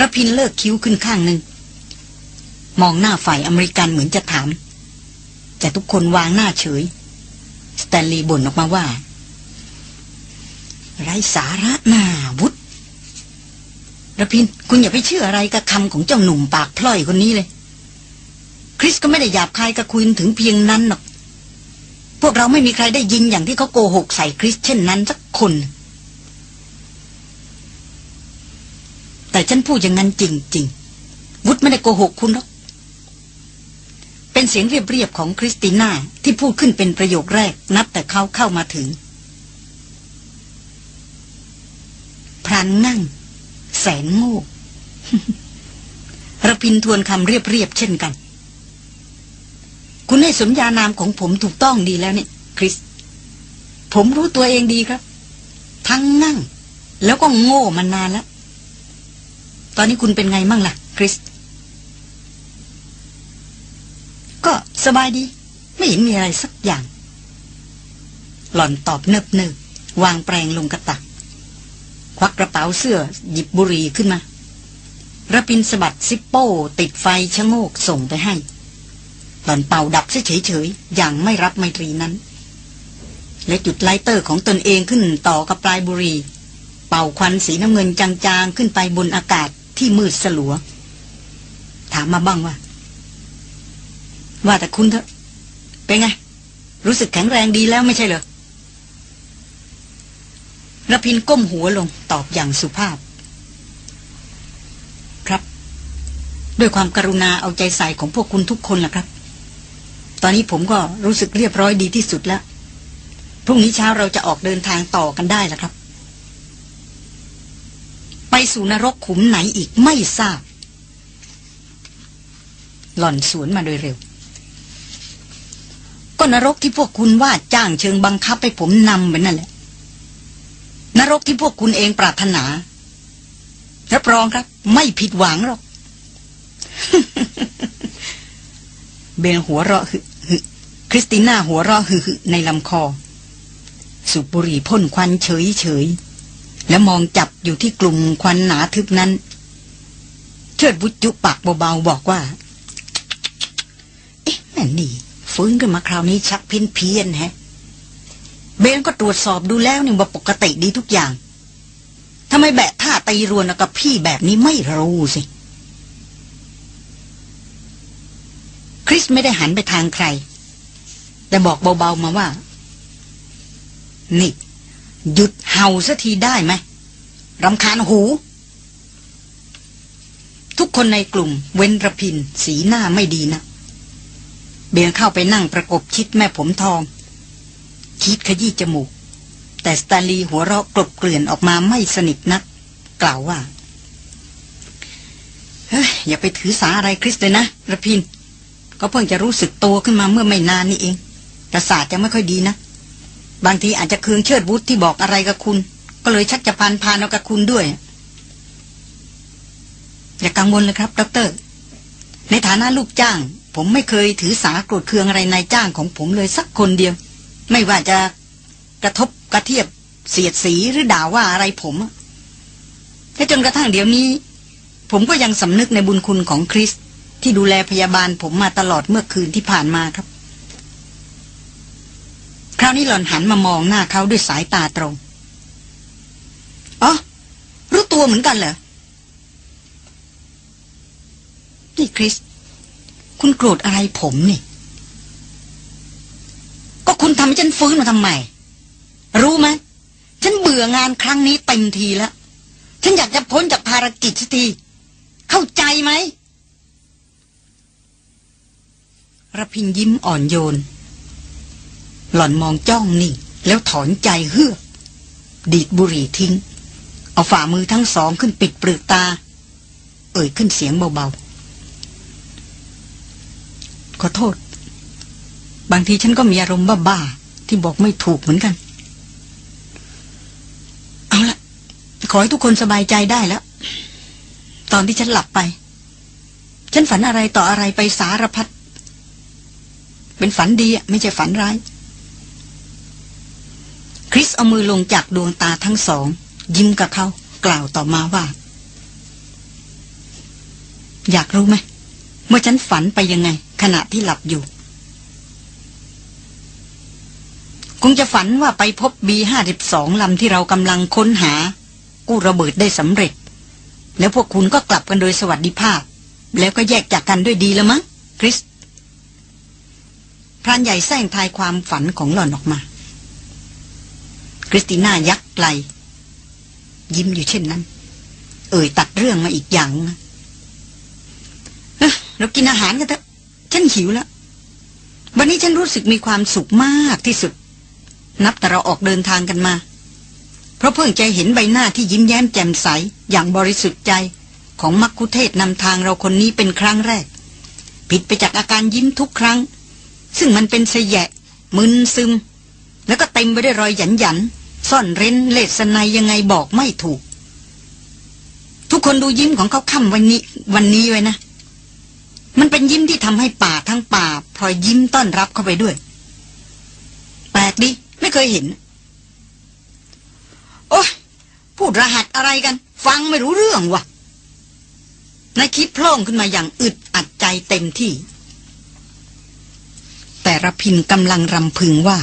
ระพินเลิกคิ้วขึ้นข้างหนึ่ง มองหน้าฝ่ายอเมริกันเหมือนจะถาม แต่ทุกคนวางหน้าเฉย สแตนลีย์บ่นออกมาว่า ไรสาระหน้าวุ ระพิน คุณอย่าไปเชื่ออะไรกับคำของเจ้าหนุ่มปากพล่อยคนนี้เลย คริสก็ไม่ได้หยาบคายกับคุณถึงเพียงนั้นหรอก พวกเราไม่มีใครได้ยินอย่างที่เขาโกหกใส่คริสเช่นนั้นสักคน แต่ฉันพูดอย่างนั้นจริง ๆ วุฒไม่ได้โกหกคุณหรอก เป็นเสียงเรียบๆของคริสติน่าที่พูดขึ้นเป็นประโยคแรกนับแต่เขาเข้ามาถึงพรานนั่ง นโง่ระพินทวนคำเรียบๆเช่นกัน คุณให้สมญานามของผมถูกต้องดีแล้วเนี่ยคริส ผมรู้ตัวเองดีครับ ทั้งนั่ง แล้วก็โง่มานานแล้ว ตอนนี้คุณเป็นไงมั่งล่ะ คริส ก็สบายดี ไม่เห็นมีอะไรสักอย่าง หล่อนตอบเนิบเนิบวางแปรงลงกับตัก ควักกระเป๋าเสื้อหยิบบุหรี่ขึ้นมาระพินสะบัด Zippo ติดไฟชะโงกส่งไปให้หล่อนเป่าดับเฉยๆอย่างไม่รับไมตรีนั้น และจุด lighter ของตนเองขึ้นต่อกับปลายบุหรี่เป่าควันสีน้ำเงินจางๆ ขึ้นไปบนอากาศที่มืดสลัว ถามมาบ้างว่า ว่าแต่คุณเถอะเป็นไง รู้สึกแข็งแรงดีแล้วไม่ใช่เหรอ ระพินก้มหัวลงตอบอย่างสุภาพ ครับ ด้วยความกรุณาเอาใจใส่ของพวกคุณทุกคนล่ะครับ ตอนนี้ผมก็รู้สึกเรียบร้อยดีที่สุดแล้วพรุ่งนี้เช้าเราจะออกเดินทางต่อกันได้แล้วครับ ไปสู่นรกขุมไหนอีกไม่ทราบ หล่อนสวนมาโดยเร็ว ก็นรกที่พวกคุณว่าจ้างเชิงบังคับให้ผมนำไปนั่นแหละ นรกที่พวกคุณเองปรารถนารับรองครับ ไม่ผิดหวังหรอก เบนหัวเราะหึหึคริสติน่าหัวเราะหึหึในลำคอ สุบุรีพ่นควันเฉยเฉยและมองจับอยู่ที่กลุ่มควันหนาทึบนั้น เชิดบุจุปากเบาๆบอกว่า เอ๊ะแม่นี่ ฟื้นขึ้นมาคราวนี้ชักเพี้ยนเพี้ยนแฮะ เบนก็ตรวจสอบดูแล้วนี่ว่าปกติดีทุกอย่างทำไมแบะท่าตีรวนกับพี่แบบนี้ไม่รู้สิ คริสไม่ได้หันไปทางใคร แต่บอกเบาๆมาว่า นี่ หยุดเห่าสัทีได้ไหมรำคาญหู ทุกคนในกลุ่ม เว้นระพิน สีหน้าไม่ดีนะ เบียงเข้าไปนั่งประกบชิดแม่ผมทอง คิดขยี้จมูก แต่สตาลีหัวเราะกลบเกลื่อนออกมาไม่สนิทนัก กล่าวว่า เฮ้ย อย่าไปถือสาอะไรคริสเลยนะระพิน ก็เพิ่งจะรู้สึกตัวขึ้นมาเมื่อไม่นานนี่เอง ประสาทจะไม่ค่อยดีนะ บางทีอาจจะเคืองเชิดวุฒที่บอกอะไรกับคุณ ก็เลยชักจะพานพานเอากับคุณด้วย อย่ากังวลเลยครับดร ในฐานะลูกจ้างผมไม่เคยถือสาโกรธเคืองอะไรนายจ้างของผมเลยสักคนเดียว ไม่ว่าจะกระทบกระเทียบเสียดสีหรือด่าว่าอะไรผมและจนกระทั่งเดี๋ยวนี้ ผมก็ยังสำนึกในบุญคุณของคริส ที่ดูแลพยาบาลผมมาตลอดเมื่อคืนที่ผ่านมาครับ คราวนี้หล่อนหันมามองหน้าเขาด้วยสายตาตรงอ๋อรู้ตัวเหมือนกันเหรอ นี่คริส คุณโกรธอะไรผมนี่ ก็คุณทำให้ฉันฟื้นมาทำไม รู้ไหมฉันเบื่องานครั้งนี้เต็มทีแล้ว ฉันอยากจะพ้นจากภารกิจสักที เข้าใจไหมระพินยิ้มอ่อนโยน หล่อนมองจ้องนิ่งแล้วถอนใจเฮือกดีดบุหรี่ทิ้ง เอาฝ่ามือทั้งสองขึ้นปิดเปลือกตา เอ่ยขึ้นเสียงเบาๆ ขอโทษ บางทีฉันก็มีอารมณ์บ้าๆที่บอกไม่ถูกเหมือนกัน เอาละขอให้ทุกคนสบายใจได้แล้ว ตอนที่ฉันหลับไป ฉันฝันอะไรต่ออะไรไปสารพัดเป็นฝันดีอะไม่ใช่ฝันร้าย คริสเอามือลงจากดวงตาทั้งสอง ยิ้มกับเขากล่าวต่อมาว่า อยากรู้ไหมว่าฉันฝันไปยังไง ขณะที่หลับอยู่ คงจะฝันว่าไปพบบีห้าสิบสองลำที่เรากำลังค้นหา กู้ระเบิดได้สำเร็จ แล้วพวกคุณก็กลับกันโดยสวัสดิภาพ แล้วก็แยกจากกันด้วยดีแล้วมั้งคริสพรานใหญ่แซงทายความฝันของหล่อนออกมา คริสติน่ายักไหลยิ้มอยู่เช่นนั้น เอ่ยตัดเรื่องมาอีกอย่างเเรากินอาหารกันเถอะฉันหิวแล้ววันนี้ฉันรู้สึกมีความสุขมากที่สุด นับแต่เราออกเดินทางกันมา เพราะเพิ่งจะเห็นใบหน้าที่ยิ้มแย้มแจ่มใส อย่างบริสุทธิ์ใจของมักคุเทศนำทางเราคนนี้เป็นครั้งแรก ผิดไปจากอาการยิ้มทุกครั้ง ซึ่งมันเป็นเสยะ มึนซึม แล้วก็เต็มไปด้วยรอยหยันหยันซ่อนเร้นเลสไนยังไงบอกไม่ถูก ทุกคนดูยิ้มของเขาค่ำวันนี้วันนี้ไว้นะ มันเป็นยิ้มที่ทำให้ป่าทั้งป่าพลอยยิ้มต้อนรับเข้าไปด้วย แปลกดิ ไม่เคยเห็น โอ้ยพูดรหัสอะไรกัน ฟังไม่รู้เรื่องวะนายคิดโพล่งขึ้นมาอย่างอึดอัดใจเต็มที่ แต่ระพินกำลังรำพึงว่า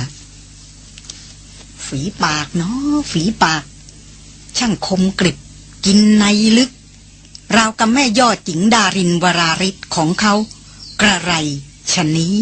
ฝีปากเนาะฝีปาก ช่างคมกริบ กินในลึก ราวกับแม่ยอดหญิงดารินวราริศของเขา กระไรชะนี้